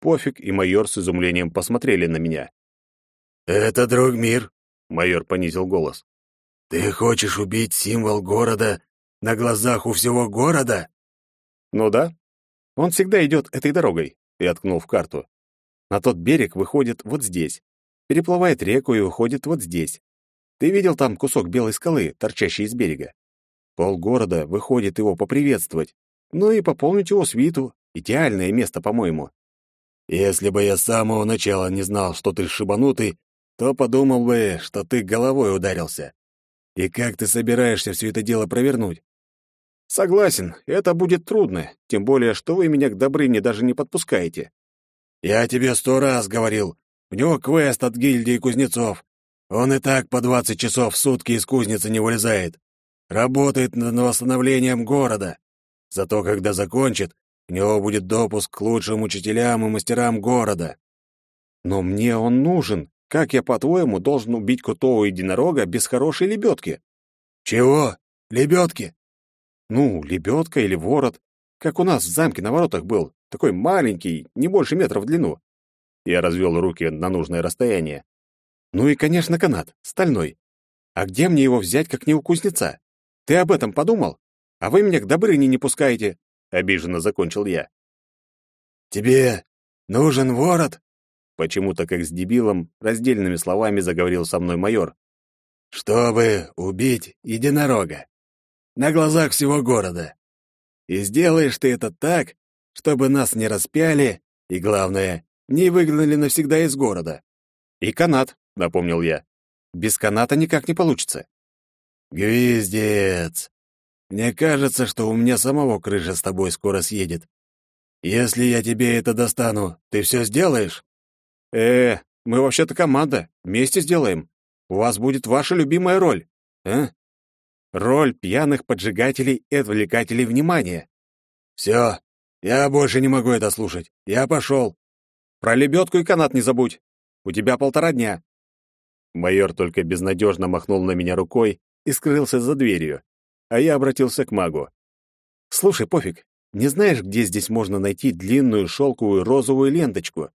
Пофиг и майор с изумлением посмотрели на меня. «Это друг мир», — майор понизил голос. «Ты хочешь убить символ города на глазах у всего города?» «Ну да. Он всегда идет этой дорогой», — я ткнул в карту. На тот берег выходит вот здесь. Переплывает реку и уходит вот здесь. Ты видел там кусок белой скалы, торчащий из берега? Полгорода выходит его поприветствовать. Ну и пополнить его свиту. Идеальное место, по-моему. Если бы я с самого начала не знал, что ты шибанутый, то подумал бы, что ты головой ударился. И как ты собираешься все это дело провернуть? Согласен, это будет трудно, тем более, что вы меня к Добрыне даже не подпускаете. Я тебе сто раз говорил, у него квест от гильдии кузнецов. Он и так по двадцать часов в сутки из кузницы не вылезает. Работает над восстановлением города. Зато когда закончит, у него будет допуск к лучшим учителям и мастерам города. Но мне он нужен. Как я, по-твоему, должен убить крутого единорога без хорошей лебедки? Чего? Лебедки? Ну, лебедка или ворот. Как у нас в замке на воротах был. Такой маленький, не больше метра в длину. Я развел руки на нужное расстояние. Ну и, конечно, канат, стальной. А где мне его взять, как не у кузнеца? Ты об этом подумал? А вы меня к Добрыне не пускаете, обиженно закончил я. Тебе нужен ворот? Почему-то как с дебилом раздельными словами заговорил со мной майор. Чтобы убить единорога на глазах всего города. И сделаешь ты это так, чтобы нас не распяли и, главное, не выгнали навсегда из города. И канат, напомнил я. Без каната никак не получится. Гвиздец. Мне кажется, что у меня самого крыша с тобой скоро съедет. Если я тебе это достану, ты все сделаешь? Э, мы вообще-то команда, вместе сделаем. У вас будет ваша любимая роль, а? Роль пьяных поджигателей и отвлекателей внимания. Все, я больше не могу это слушать. Я пошел. Про лебедку и канат не забудь. У тебя полтора дня. Майор только безнадежно махнул на меня рукой и скрылся за дверью, а я обратился к магу. «Слушай, пофиг, не знаешь, где здесь можно найти длинную шелковую розовую ленточку?»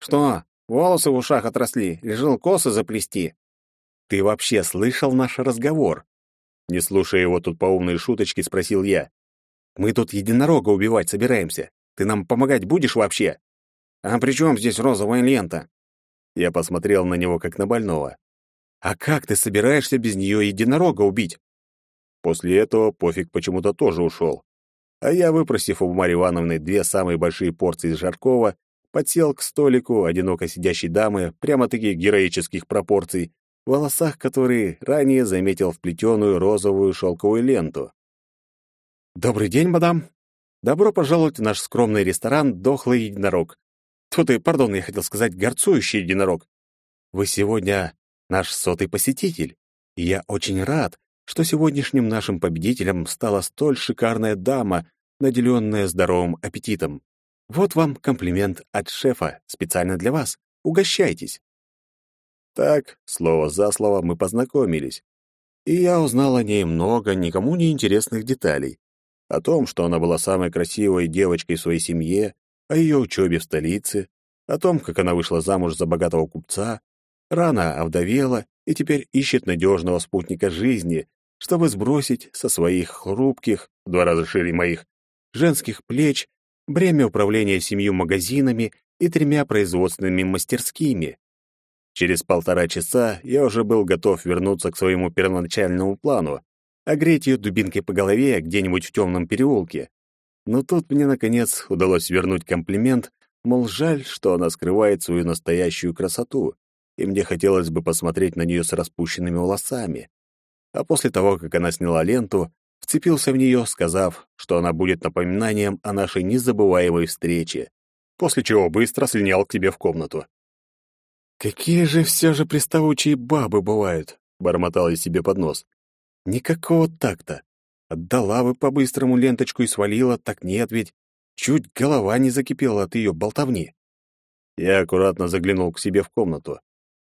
«Что, волосы в ушах отросли, решил косы заплести?» «Ты вообще слышал наш разговор?» Не слушая его тут по умной шуточке, спросил я. «Мы тут единорога убивать собираемся. Ты нам помогать будешь вообще?» «А при чем здесь розовая лента?» Я посмотрел на него, как на больного. «А как ты собираешься без нее единорога убить?» После этого пофиг почему-то тоже ушел. А я, выпросив у Марьи Ивановны две самые большие порции жаркого, подсел к столику одиноко сидящей дамы, прямо-таки героических пропорций, в волосах которые ранее заметил вплетенную розовую шелковую ленту. «Добрый день, мадам. Добро пожаловать в наш скромный ресторан «Дохлый единорог». Тут и, пардон, я хотел сказать, горцующий единорог. Вы сегодня наш сотый посетитель, и я очень рад, что сегодняшним нашим победителем стала столь шикарная дама, наделенная здоровым аппетитом. Вот вам комплимент от шефа, специально для вас. Угощайтесь. Так, слово за слово мы познакомились. И я узнал о ней много никому не интересных деталей. О том, что она была самой красивой девочкой в своей семье, о ее учебе в столице, о том, как она вышла замуж за богатого купца, рано овдовела и теперь ищет надежного спутника жизни, чтобы сбросить со своих хрупких, два раза шире моих, женских плеч бремя управления семью магазинами и тремя производственными мастерскими. Через полтора часа я уже был готов вернуться к своему первоначальному плану, огреть ее дубинкой по голове где-нибудь в темном переулке, но тут мне, наконец, удалось вернуть комплимент, мол, жаль, что она скрывает свою настоящую красоту, и мне хотелось бы посмотреть на нее с распущенными волосами. А после того, как она сняла ленту, вцепился в нее, сказав, что она будет напоминанием о нашей незабываемой встрече, после чего быстро слинял к тебе в комнату. «Какие же все же приставучие бабы бывают!» — бормотал я себе под нос. «Никакого такта. Отдала бы по-быстрому ленточку и свалила, так нет ведь. Чуть голова не закипела от ее болтовни. Я аккуратно заглянул к себе в комнату.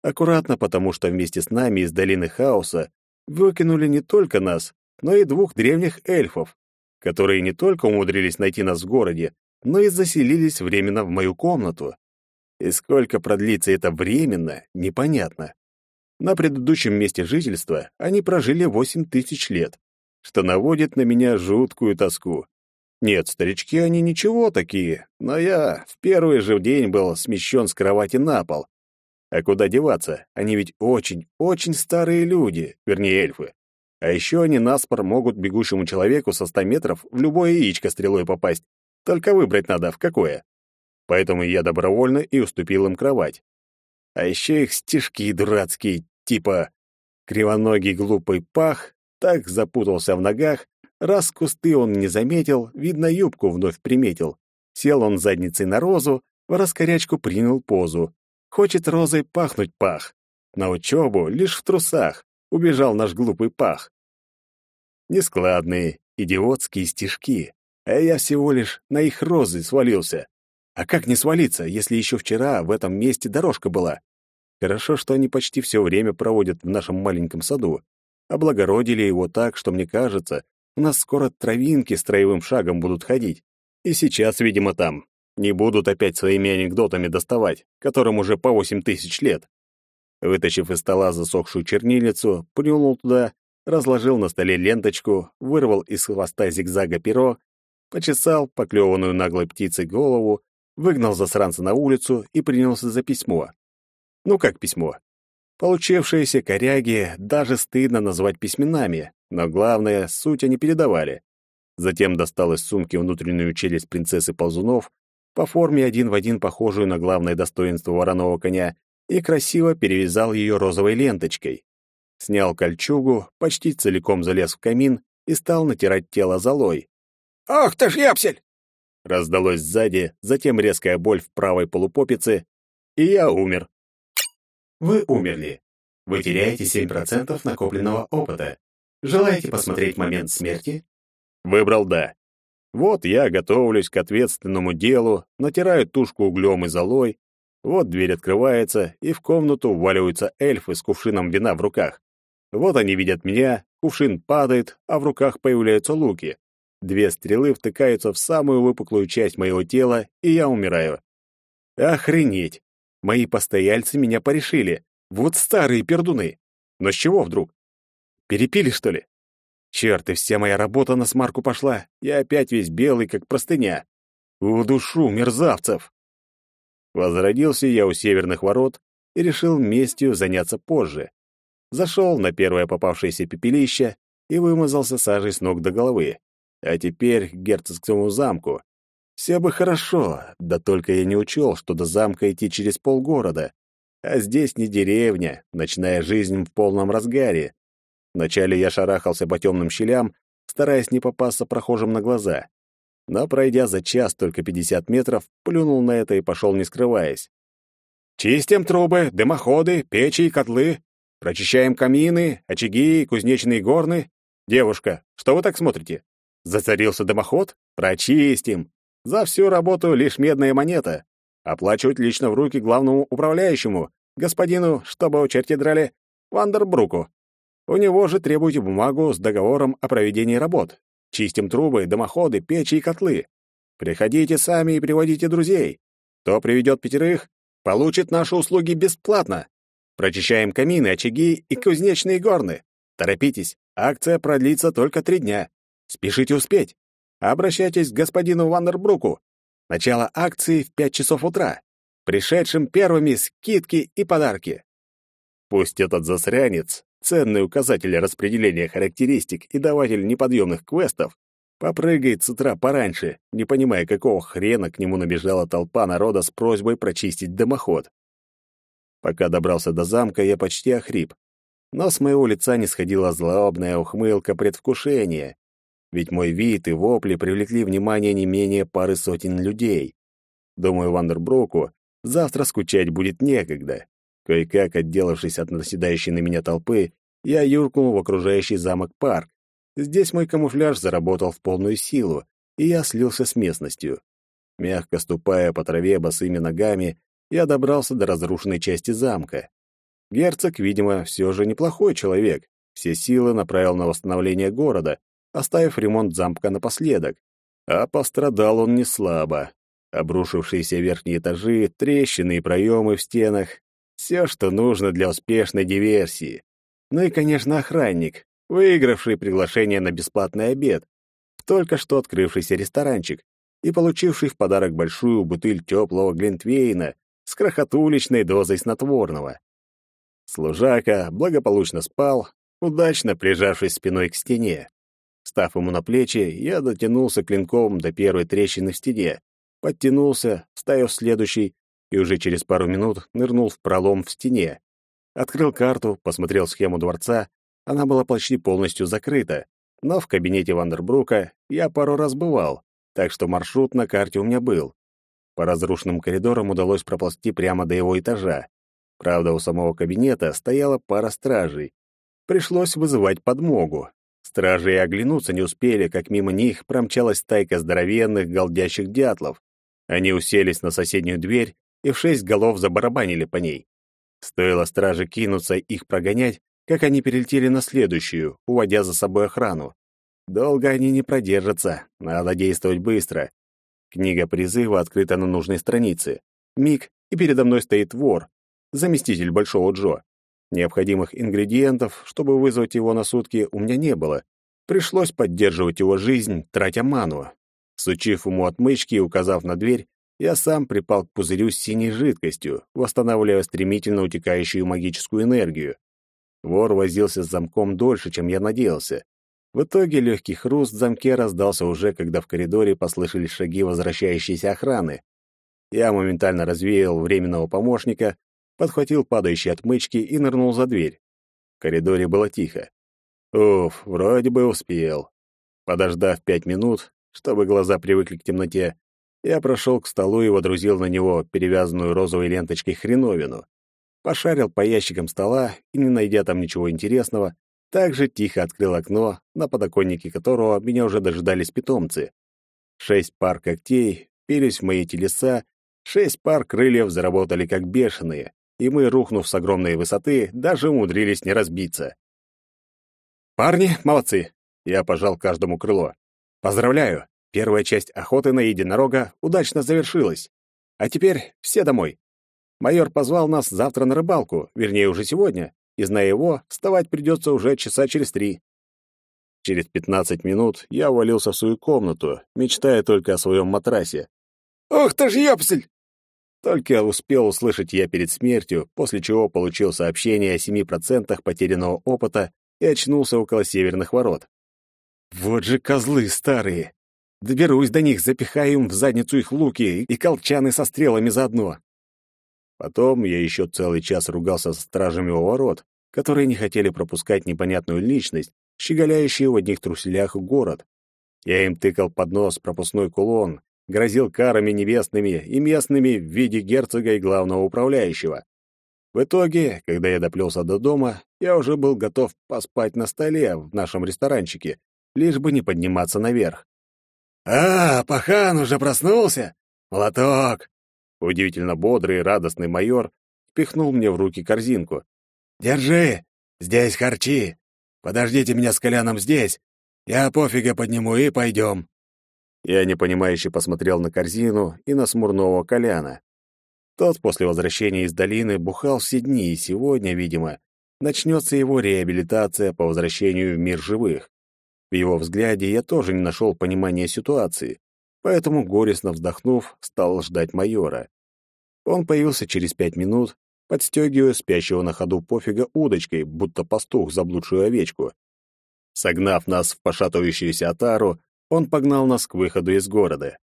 Аккуратно, потому что вместе с нами из долины хаоса выкинули не только нас, но и двух древних эльфов, которые не только умудрились найти нас в городе, но и заселились временно в мою комнату. И сколько продлится это временно, непонятно. На предыдущем месте жительства они прожили восемь тысяч лет что наводит на меня жуткую тоску. Нет, старички они ничего такие, но я в первый же день был смещен с кровати на пол. А куда деваться? Они ведь очень, очень старые люди, вернее, эльфы. А еще они наспор могут бегущему человеку со ста метров в любое яичко стрелой попасть. Только выбрать надо, в какое. Поэтому я добровольно и уступил им кровать. А еще их стишки дурацкие, типа «Кривоногий глупый пах, так запутался в ногах, раз кусты он не заметил, видно, юбку вновь приметил. Сел он задницей на розу, в раскорячку принял позу. Хочет розой пахнуть пах. На учебу лишь в трусах убежал наш глупый пах. Нескладные, идиотские стишки, а я всего лишь на их розы свалился. А как не свалиться, если еще вчера в этом месте дорожка была? Хорошо, что они почти все время проводят в нашем маленьком саду облагородили его так, что, мне кажется, у нас скоро травинки строевым шагом будут ходить. И сейчас, видимо, там. Не будут опять своими анекдотами доставать, которым уже по восемь тысяч лет. Вытащив из стола засохшую чернильницу, плюнул туда, разложил на столе ленточку, вырвал из хвоста зигзага перо, почесал поклеванную наглой птицей голову, выгнал засранца на улицу и принялся за письмо. Ну как письмо? Получившиеся коряги даже стыдно назвать письменами, но главное, суть они передавали. Затем достал из сумки внутреннюю челюсть принцессы ползунов, по форме один в один похожую на главное достоинство вороного коня, и красиво перевязал ее розовой ленточкой. Снял кольчугу, почти целиком залез в камин и стал натирать тело золой. «Ах ты ж япсель!» Раздалось сзади, затем резкая боль в правой полупопице, и я умер. Вы умерли. Вы теряете 7% накопленного опыта. Желаете посмотреть момент смерти? Выбрал «да». Вот я готовлюсь к ответственному делу, натираю тушку углем и золой, Вот дверь открывается, и в комнату вваливаются эльфы с кувшином вина в руках. Вот они видят меня, кувшин падает, а в руках появляются луки. Две стрелы втыкаются в самую выпуклую часть моего тела, и я умираю. Охренеть! Мои постояльцы меня порешили. Вот старые пердуны. Но с чего вдруг? Перепили, что ли? Черт, и вся моя работа на смарку пошла. Я опять весь белый, как простыня. В душу мерзавцев! Возродился я у северных ворот и решил местью заняться позже. Зашел на первое попавшееся пепелище и вымазался сажей с ног до головы. А теперь к герцогскому замку. Все бы хорошо, да только я не учел, что до замка идти через полгорода. А здесь не деревня, ночная жизнь в полном разгаре. Вначале я шарахался по темным щелям, стараясь не попасться прохожим на глаза. Но, пройдя за час только 50 метров, плюнул на это и пошел, не скрываясь. «Чистим трубы, дымоходы, печи и котлы. Прочищаем камины, очаги, кузнечные горны. Девушка, что вы так смотрите? Зацарился дымоход? Прочистим. За всю работу лишь медная монета. Оплачивать лично в руки главному управляющему, господину, чтобы черти драли, Вандербруку. У него же требуйте бумагу с договором о проведении работ. Чистим трубы, дымоходы, печи и котлы. Приходите сами и приводите друзей. Кто приведет пятерых, получит наши услуги бесплатно. Прочищаем камины, очаги и кузнечные горны. Торопитесь, акция продлится только три дня. Спешите успеть. Обращайтесь к господину Вандербруку. Начало акции в пять часов утра. Пришедшим первыми скидки и подарки. Пусть этот засрянец, ценный указатель распределения характеристик и даватель неподъемных квестов, попрыгает с утра пораньше, не понимая, какого хрена к нему набежала толпа народа с просьбой прочистить дымоход. Пока добрался до замка, я почти охрип. Но с моего лица не сходила злобная ухмылка предвкушения. Ведь мой вид и вопли привлекли внимание не менее пары сотен людей. Думаю, Вандерброку завтра скучать будет некогда. Кое-как, отделавшись от наседающей на меня толпы, я юркнул в окружающий замок парк. Здесь мой камуфляж заработал в полную силу, и я слился с местностью. Мягко ступая по траве босыми ногами, я добрался до разрушенной части замка. Герцог, видимо, все же неплохой человек. Все силы направил на восстановление города, оставив ремонт замка напоследок. А пострадал он не слабо. Обрушившиеся верхние этажи, трещины и проемы в стенах — все, что нужно для успешной диверсии. Ну и, конечно, охранник, выигравший приглашение на бесплатный обед в только что открывшийся ресторанчик и получивший в подарок большую бутыль теплого глинтвейна с крохотуличной дозой снотворного. Служака благополучно спал, удачно прижавшись спиной к стене. Став ему на плечи, я дотянулся клинком до первой трещины в стене, подтянулся, вставив следующий, и уже через пару минут нырнул в пролом в стене. Открыл карту, посмотрел схему дворца, она была почти полностью закрыта, но в кабинете Вандербрука я пару раз бывал, так что маршрут на карте у меня был. По разрушенным коридорам удалось проползти прямо до его этажа. Правда, у самого кабинета стояла пара стражей. Пришлось вызывать подмогу. Стражи и оглянуться не успели, как мимо них промчалась стайка здоровенных голдящих дятлов. Они уселись на соседнюю дверь и в шесть голов забарабанили по ней. Стоило страже кинуться их прогонять, как они перелетели на следующую, уводя за собой охрану. Долго они не продержатся, надо действовать быстро. Книга призыва открыта на нужной странице. Миг, и передо мной стоит вор, заместитель Большого Джо. Необходимых ингредиентов, чтобы вызвать его на сутки, у меня не было. Пришлось поддерживать его жизнь, тратя ману. Сучив ему отмычки и указав на дверь, я сам припал к пузырю с синей жидкостью, восстанавливая стремительно утекающую магическую энергию. Вор возился с замком дольше, чем я надеялся. В итоге легкий хруст в замке раздался уже, когда в коридоре послышались шаги возвращающейся охраны. Я моментально развеял временного помощника, подхватил падающие отмычки и нырнул за дверь. В коридоре было тихо. Уф, вроде бы успел. Подождав пять минут, чтобы глаза привыкли к темноте, я прошел к столу и водрузил на него перевязанную розовой ленточкой хреновину. Пошарил по ящикам стола и, не найдя там ничего интересного, также тихо открыл окно, на подоконнике которого меня уже дожидались питомцы. Шесть пар когтей впились в мои телеса Шесть пар крыльев заработали как бешеные, и мы, рухнув с огромной высоты, даже умудрились не разбиться. «Парни, молодцы!» Я пожал каждому крыло. «Поздравляю! Первая часть охоты на единорога удачно завершилась. А теперь все домой. Майор позвал нас завтра на рыбалку, вернее, уже сегодня, и, зная его, вставать придется уже часа через три. Через пятнадцать минут я увалился в свою комнату, мечтая только о своем матрасе. «Ух ты ж, ёпсель!» Только успел услышать я перед смертью, после чего получил сообщение о семи процентах потерянного опыта и очнулся около северных ворот. Вот же козлы старые! Доберусь до них, запихаю им в задницу их луки и колчаны со стрелами заодно. Потом я еще целый час ругался с стражами у ворот, которые не хотели пропускать непонятную личность, щеголяющую в одних труселях в город. Я им тыкал под нос пропускной кулон, грозил карами небесными и местными в виде герцога и главного управляющего. В итоге, когда я доплелся до дома, я уже был готов поспать на столе в нашем ресторанчике, лишь бы не подниматься наверх. «А, пахан уже проснулся? Молоток!» Удивительно бодрый и радостный майор впихнул мне в руки корзинку. «Держи! Здесь харчи! Подождите меня с Коляном здесь! Я пофига подниму и пойдем!» Я непонимающе посмотрел на корзину и на смурного Коляна. Тот после возвращения из долины бухал все дни, и сегодня, видимо, начнется его реабилитация по возвращению в мир живых. В его взгляде я тоже не нашел понимания ситуации поэтому, горестно вздохнув, стал ждать майора. Он появился через пять минут, подстегивая спящего на ходу пофига удочкой, будто пастух заблудшую овечку. Согнав нас в пошатывающуюся отару, он погнал нас к выходу из города.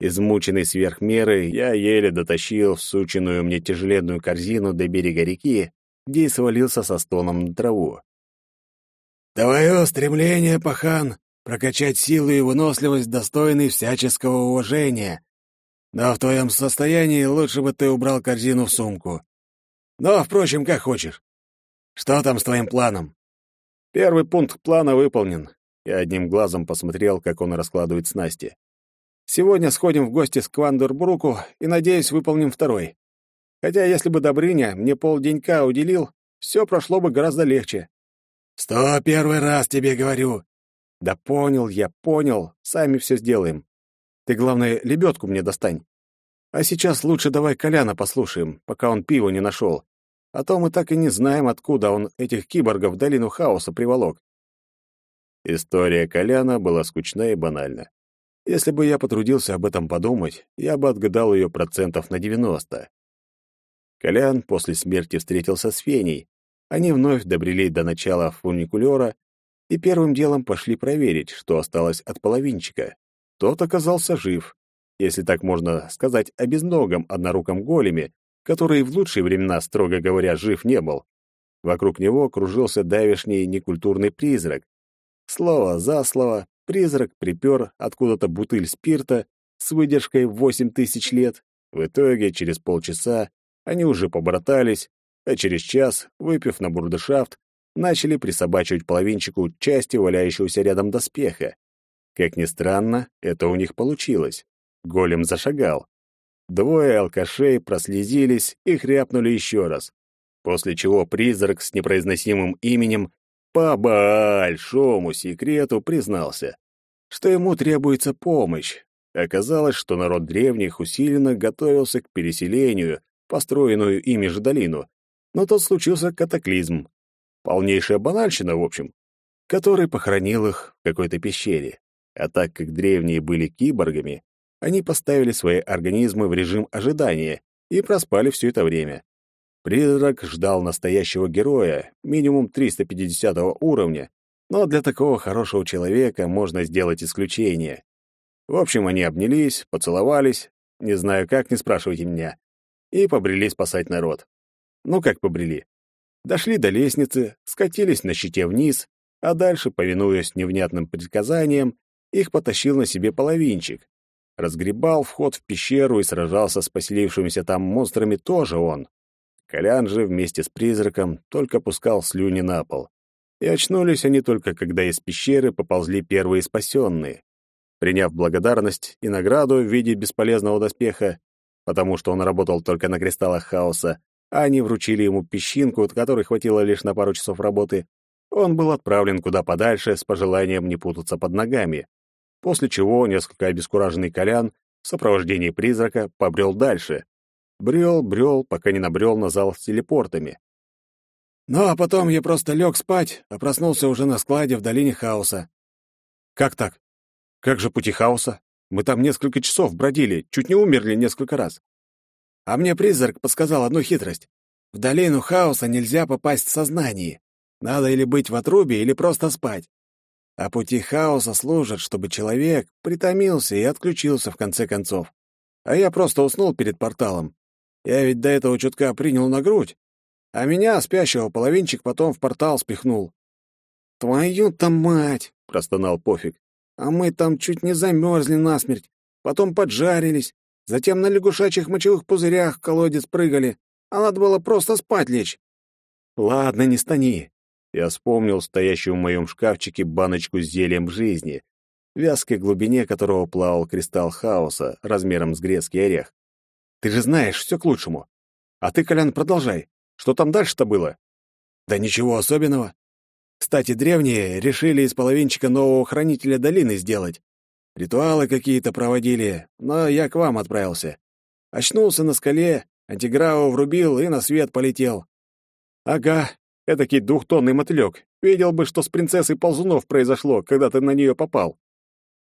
Измученный сверх меры, я еле дотащил всученную мне тяжеленную корзину до берега реки, где и свалился со стоном на траву. «Твое стремление, пахан, прокачать силу и выносливость, достойный всяческого уважения. Но в твоем состоянии лучше бы ты убрал корзину в сумку. Но, впрочем, как хочешь. Что там с твоим планом? Первый пункт плана выполнен. Я одним глазом посмотрел, как он раскладывает снасти. Сегодня сходим в гости с Квандербруку и, надеюсь, выполним второй. Хотя, если бы Добрыня мне полденька уделил, все прошло бы гораздо легче. «Сто первый раз тебе говорю, да понял я, понял. Сами все сделаем. Ты, главное, лебедку мне достань. А сейчас лучше давай Коляна послушаем, пока он пиво не нашел. А то мы так и не знаем, откуда он этих киборгов в долину хаоса приволок. История Коляна была скучна и банальна. Если бы я потрудился об этом подумать, я бы отгадал ее процентов на 90. Колян после смерти встретился с Феней. Они вновь добрели до начала фуникулера и первым делом пошли проверить, что осталось от половинчика. Тот оказался жив, если так можно сказать о безногом одноруком големе, который в лучшие времена, строго говоря, жив не был. Вокруг него кружился давишний некультурный призрак. Слово за слово призрак припер откуда-то бутыль спирта с выдержкой в восемь тысяч лет. В итоге, через полчаса, они уже побратались, а через час, выпив на бурдешафт, начали присобачивать половинчику части валяющегося рядом доспеха. Как ни странно, это у них получилось. Голем зашагал. Двое алкашей прослезились и хряпнули еще раз, после чего призрак с непроизносимым именем по большому секрету признался, что ему требуется помощь. Оказалось, что народ древних усиленно готовился к переселению, построенную ими же долину, но тут случился катаклизм, Полнейшая банальщина, в общем, который похоронил их в какой-то пещере. А так как древние были киборгами, они поставили свои организмы в режим ожидания и проспали все это время. Призрак ждал настоящего героя, минимум 350 уровня, но для такого хорошего человека можно сделать исключение. В общем, они обнялись, поцеловались, не знаю как, не спрашивайте меня, и побрели спасать народ. Ну как побрели? Дошли до лестницы, скатились на щите вниз, а дальше, повинуясь невнятным предсказаниям, их потащил на себе половинчик. Разгребал вход в пещеру и сражался с поселившимися там монстрами тоже он. Колян же вместе с призраком только пускал слюни на пол. И очнулись они только, когда из пещеры поползли первые спасенные. Приняв благодарность и награду в виде бесполезного доспеха, потому что он работал только на кристаллах хаоса, они вручили ему песчинку, которой хватило лишь на пару часов работы, он был отправлен куда подальше с пожеланием не путаться под ногами, после чего несколько обескураженный Колян в сопровождении призрака побрел дальше. Брел, брел, пока не набрел на зал с телепортами. Ну, а потом я просто лег спать, а проснулся уже на складе в долине хаоса. Как так? Как же пути хаоса? Мы там несколько часов бродили, чуть не умерли несколько раз. А мне призрак подсказал одну хитрость. В долину хаоса нельзя попасть в сознание. Надо или быть в отрубе, или просто спать. А пути хаоса служат, чтобы человек притомился и отключился в конце концов. А я просто уснул перед порталом. Я ведь до этого чутка принял на грудь, а меня, спящего половинчик, потом в портал спихнул. «Твою-то мать!» — простонал Пофиг. «А мы там чуть не замерзли насмерть, потом поджарились, затем на лягушачьих мочевых пузырях в колодец прыгали, а надо было просто спать лечь». «Ладно, не стани». Я вспомнил стоящую в моем шкафчике баночку с зельем жизни, в вязкой глубине которого плавал кристалл хаоса размером с грецкий орех. «Ты же знаешь, все к лучшему. А ты, Колян, продолжай. Что там дальше-то было? Да ничего особенного. Кстати, древние решили из половинчика нового хранителя долины сделать. Ритуалы какие-то проводили, но я к вам отправился. Очнулся на скале, антиграву врубил и на свет полетел. Ага, этакий двухтонный мотылек. Видел бы, что с принцессой ползунов произошло, когда ты на нее попал.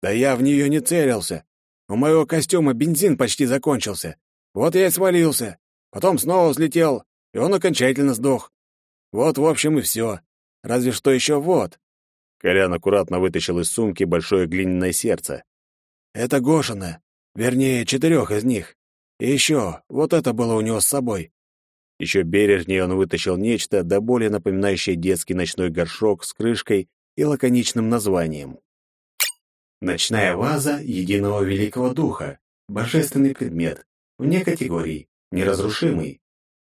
Да я в нее не целился. У моего костюма бензин почти закончился. Вот я и свалился. Потом снова взлетел, и он окончательно сдох. Вот, в общем, и все. Разве что еще вот. Колян аккуратно вытащил из сумки большое глиняное сердце. Это Гошина, вернее, четырех из них. И еще, вот это было у него с собой. Еще бережнее он вытащил нечто, до более напоминающее детский ночной горшок с крышкой и лаконичным названием. Ночная ваза единого великого духа. Божественный предмет. Вне категорий. Неразрушимый.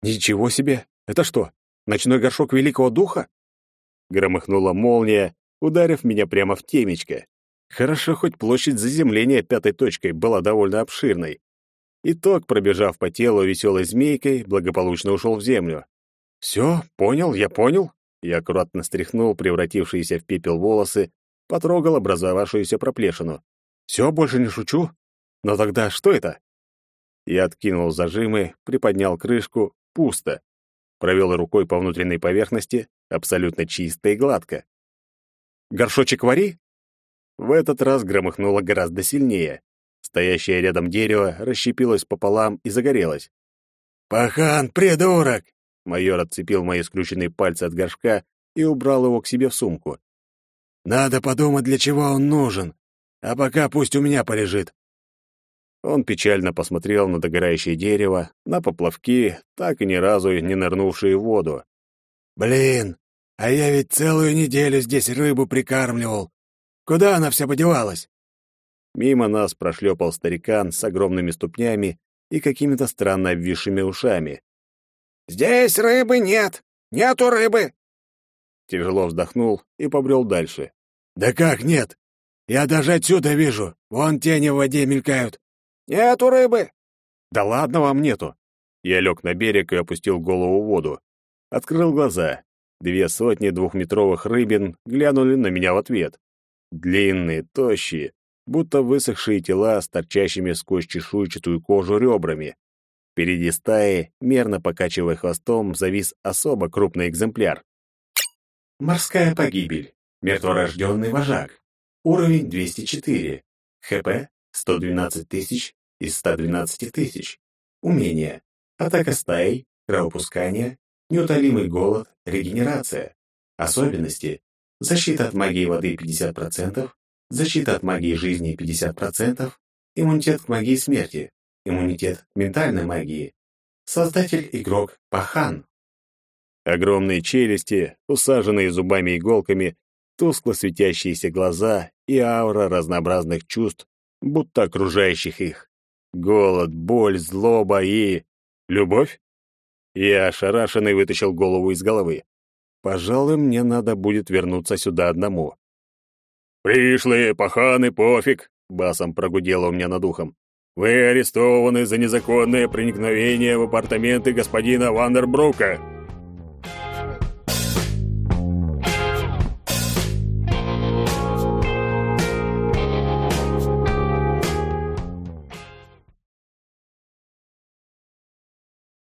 Ничего себе! Это что, ночной горшок великого духа? Громыхнула молния, ударив меня прямо в темечко. Хорошо, хоть площадь заземления пятой точкой была довольно обширной. Итог, пробежав по телу веселой змейкой, благополучно ушел в землю. «Все, понял, я понял». Я аккуратно стряхнул превратившиеся в пепел волосы, потрогал образовавшуюся проплешину. «Все, больше не шучу? Но тогда что это?» Я откинул зажимы, приподнял крышку, Пусто. Провел рукой по внутренней поверхности, абсолютно чисто и гладко. «Горшочек вари?» В этот раз громыхнуло гораздо сильнее. Стоящее рядом дерево расщепилось пополам и загорелось. «Пахан, придурок!» Майор отцепил мои скрюченные пальцы от горшка и убрал его к себе в сумку. «Надо подумать, для чего он нужен. А пока пусть у меня полежит. Он печально посмотрел на догорающее дерево, на поплавки, так и ни разу не нырнувшие в воду. «Блин, а я ведь целую неделю здесь рыбу прикармливал. Куда она вся подевалась?» Мимо нас прошлепал старикан с огромными ступнями и какими-то странно обвисшими ушами. «Здесь рыбы нет! Нету рыбы!» Тяжело вздохнул и побрел дальше. «Да как нет? Я даже отсюда вижу. Вон тени в воде мелькают. «Нету рыбы!» «Да ладно вам нету!» Я лег на берег и опустил голову в воду. Открыл глаза. Две сотни двухметровых рыбин глянули на меня в ответ. Длинные, тощие, будто высохшие тела с торчащими сквозь чешуйчатую кожу ребрами. Впереди стаи, мерно покачивая хвостом, завис особо крупный экземпляр. Морская погибель. Мертворожденный вожак. Уровень 204. ХП 112 тысяч из 112 тысяч. Умения. Атака стаей, кровопускание, неутолимый голод, регенерация. Особенности. Защита от магии воды 50%, защита от магии жизни 50%, иммунитет к магии смерти, иммунитет к ментальной магии. Создатель-игрок Пахан. Огромные челюсти, усаженные зубами иголками, тускло светящиеся глаза и аура разнообразных чувств будто окружающих их. Голод, боль, злоба и... любовь? Я ошарашенный вытащил голову из головы. Пожалуй, мне надо будет вернуться сюда одному. «Пришлые, паханы, пофиг!» — басом прогудело у меня над ухом. Вы арестованы за незаконное проникновение в апартаменты господина Вандербрука.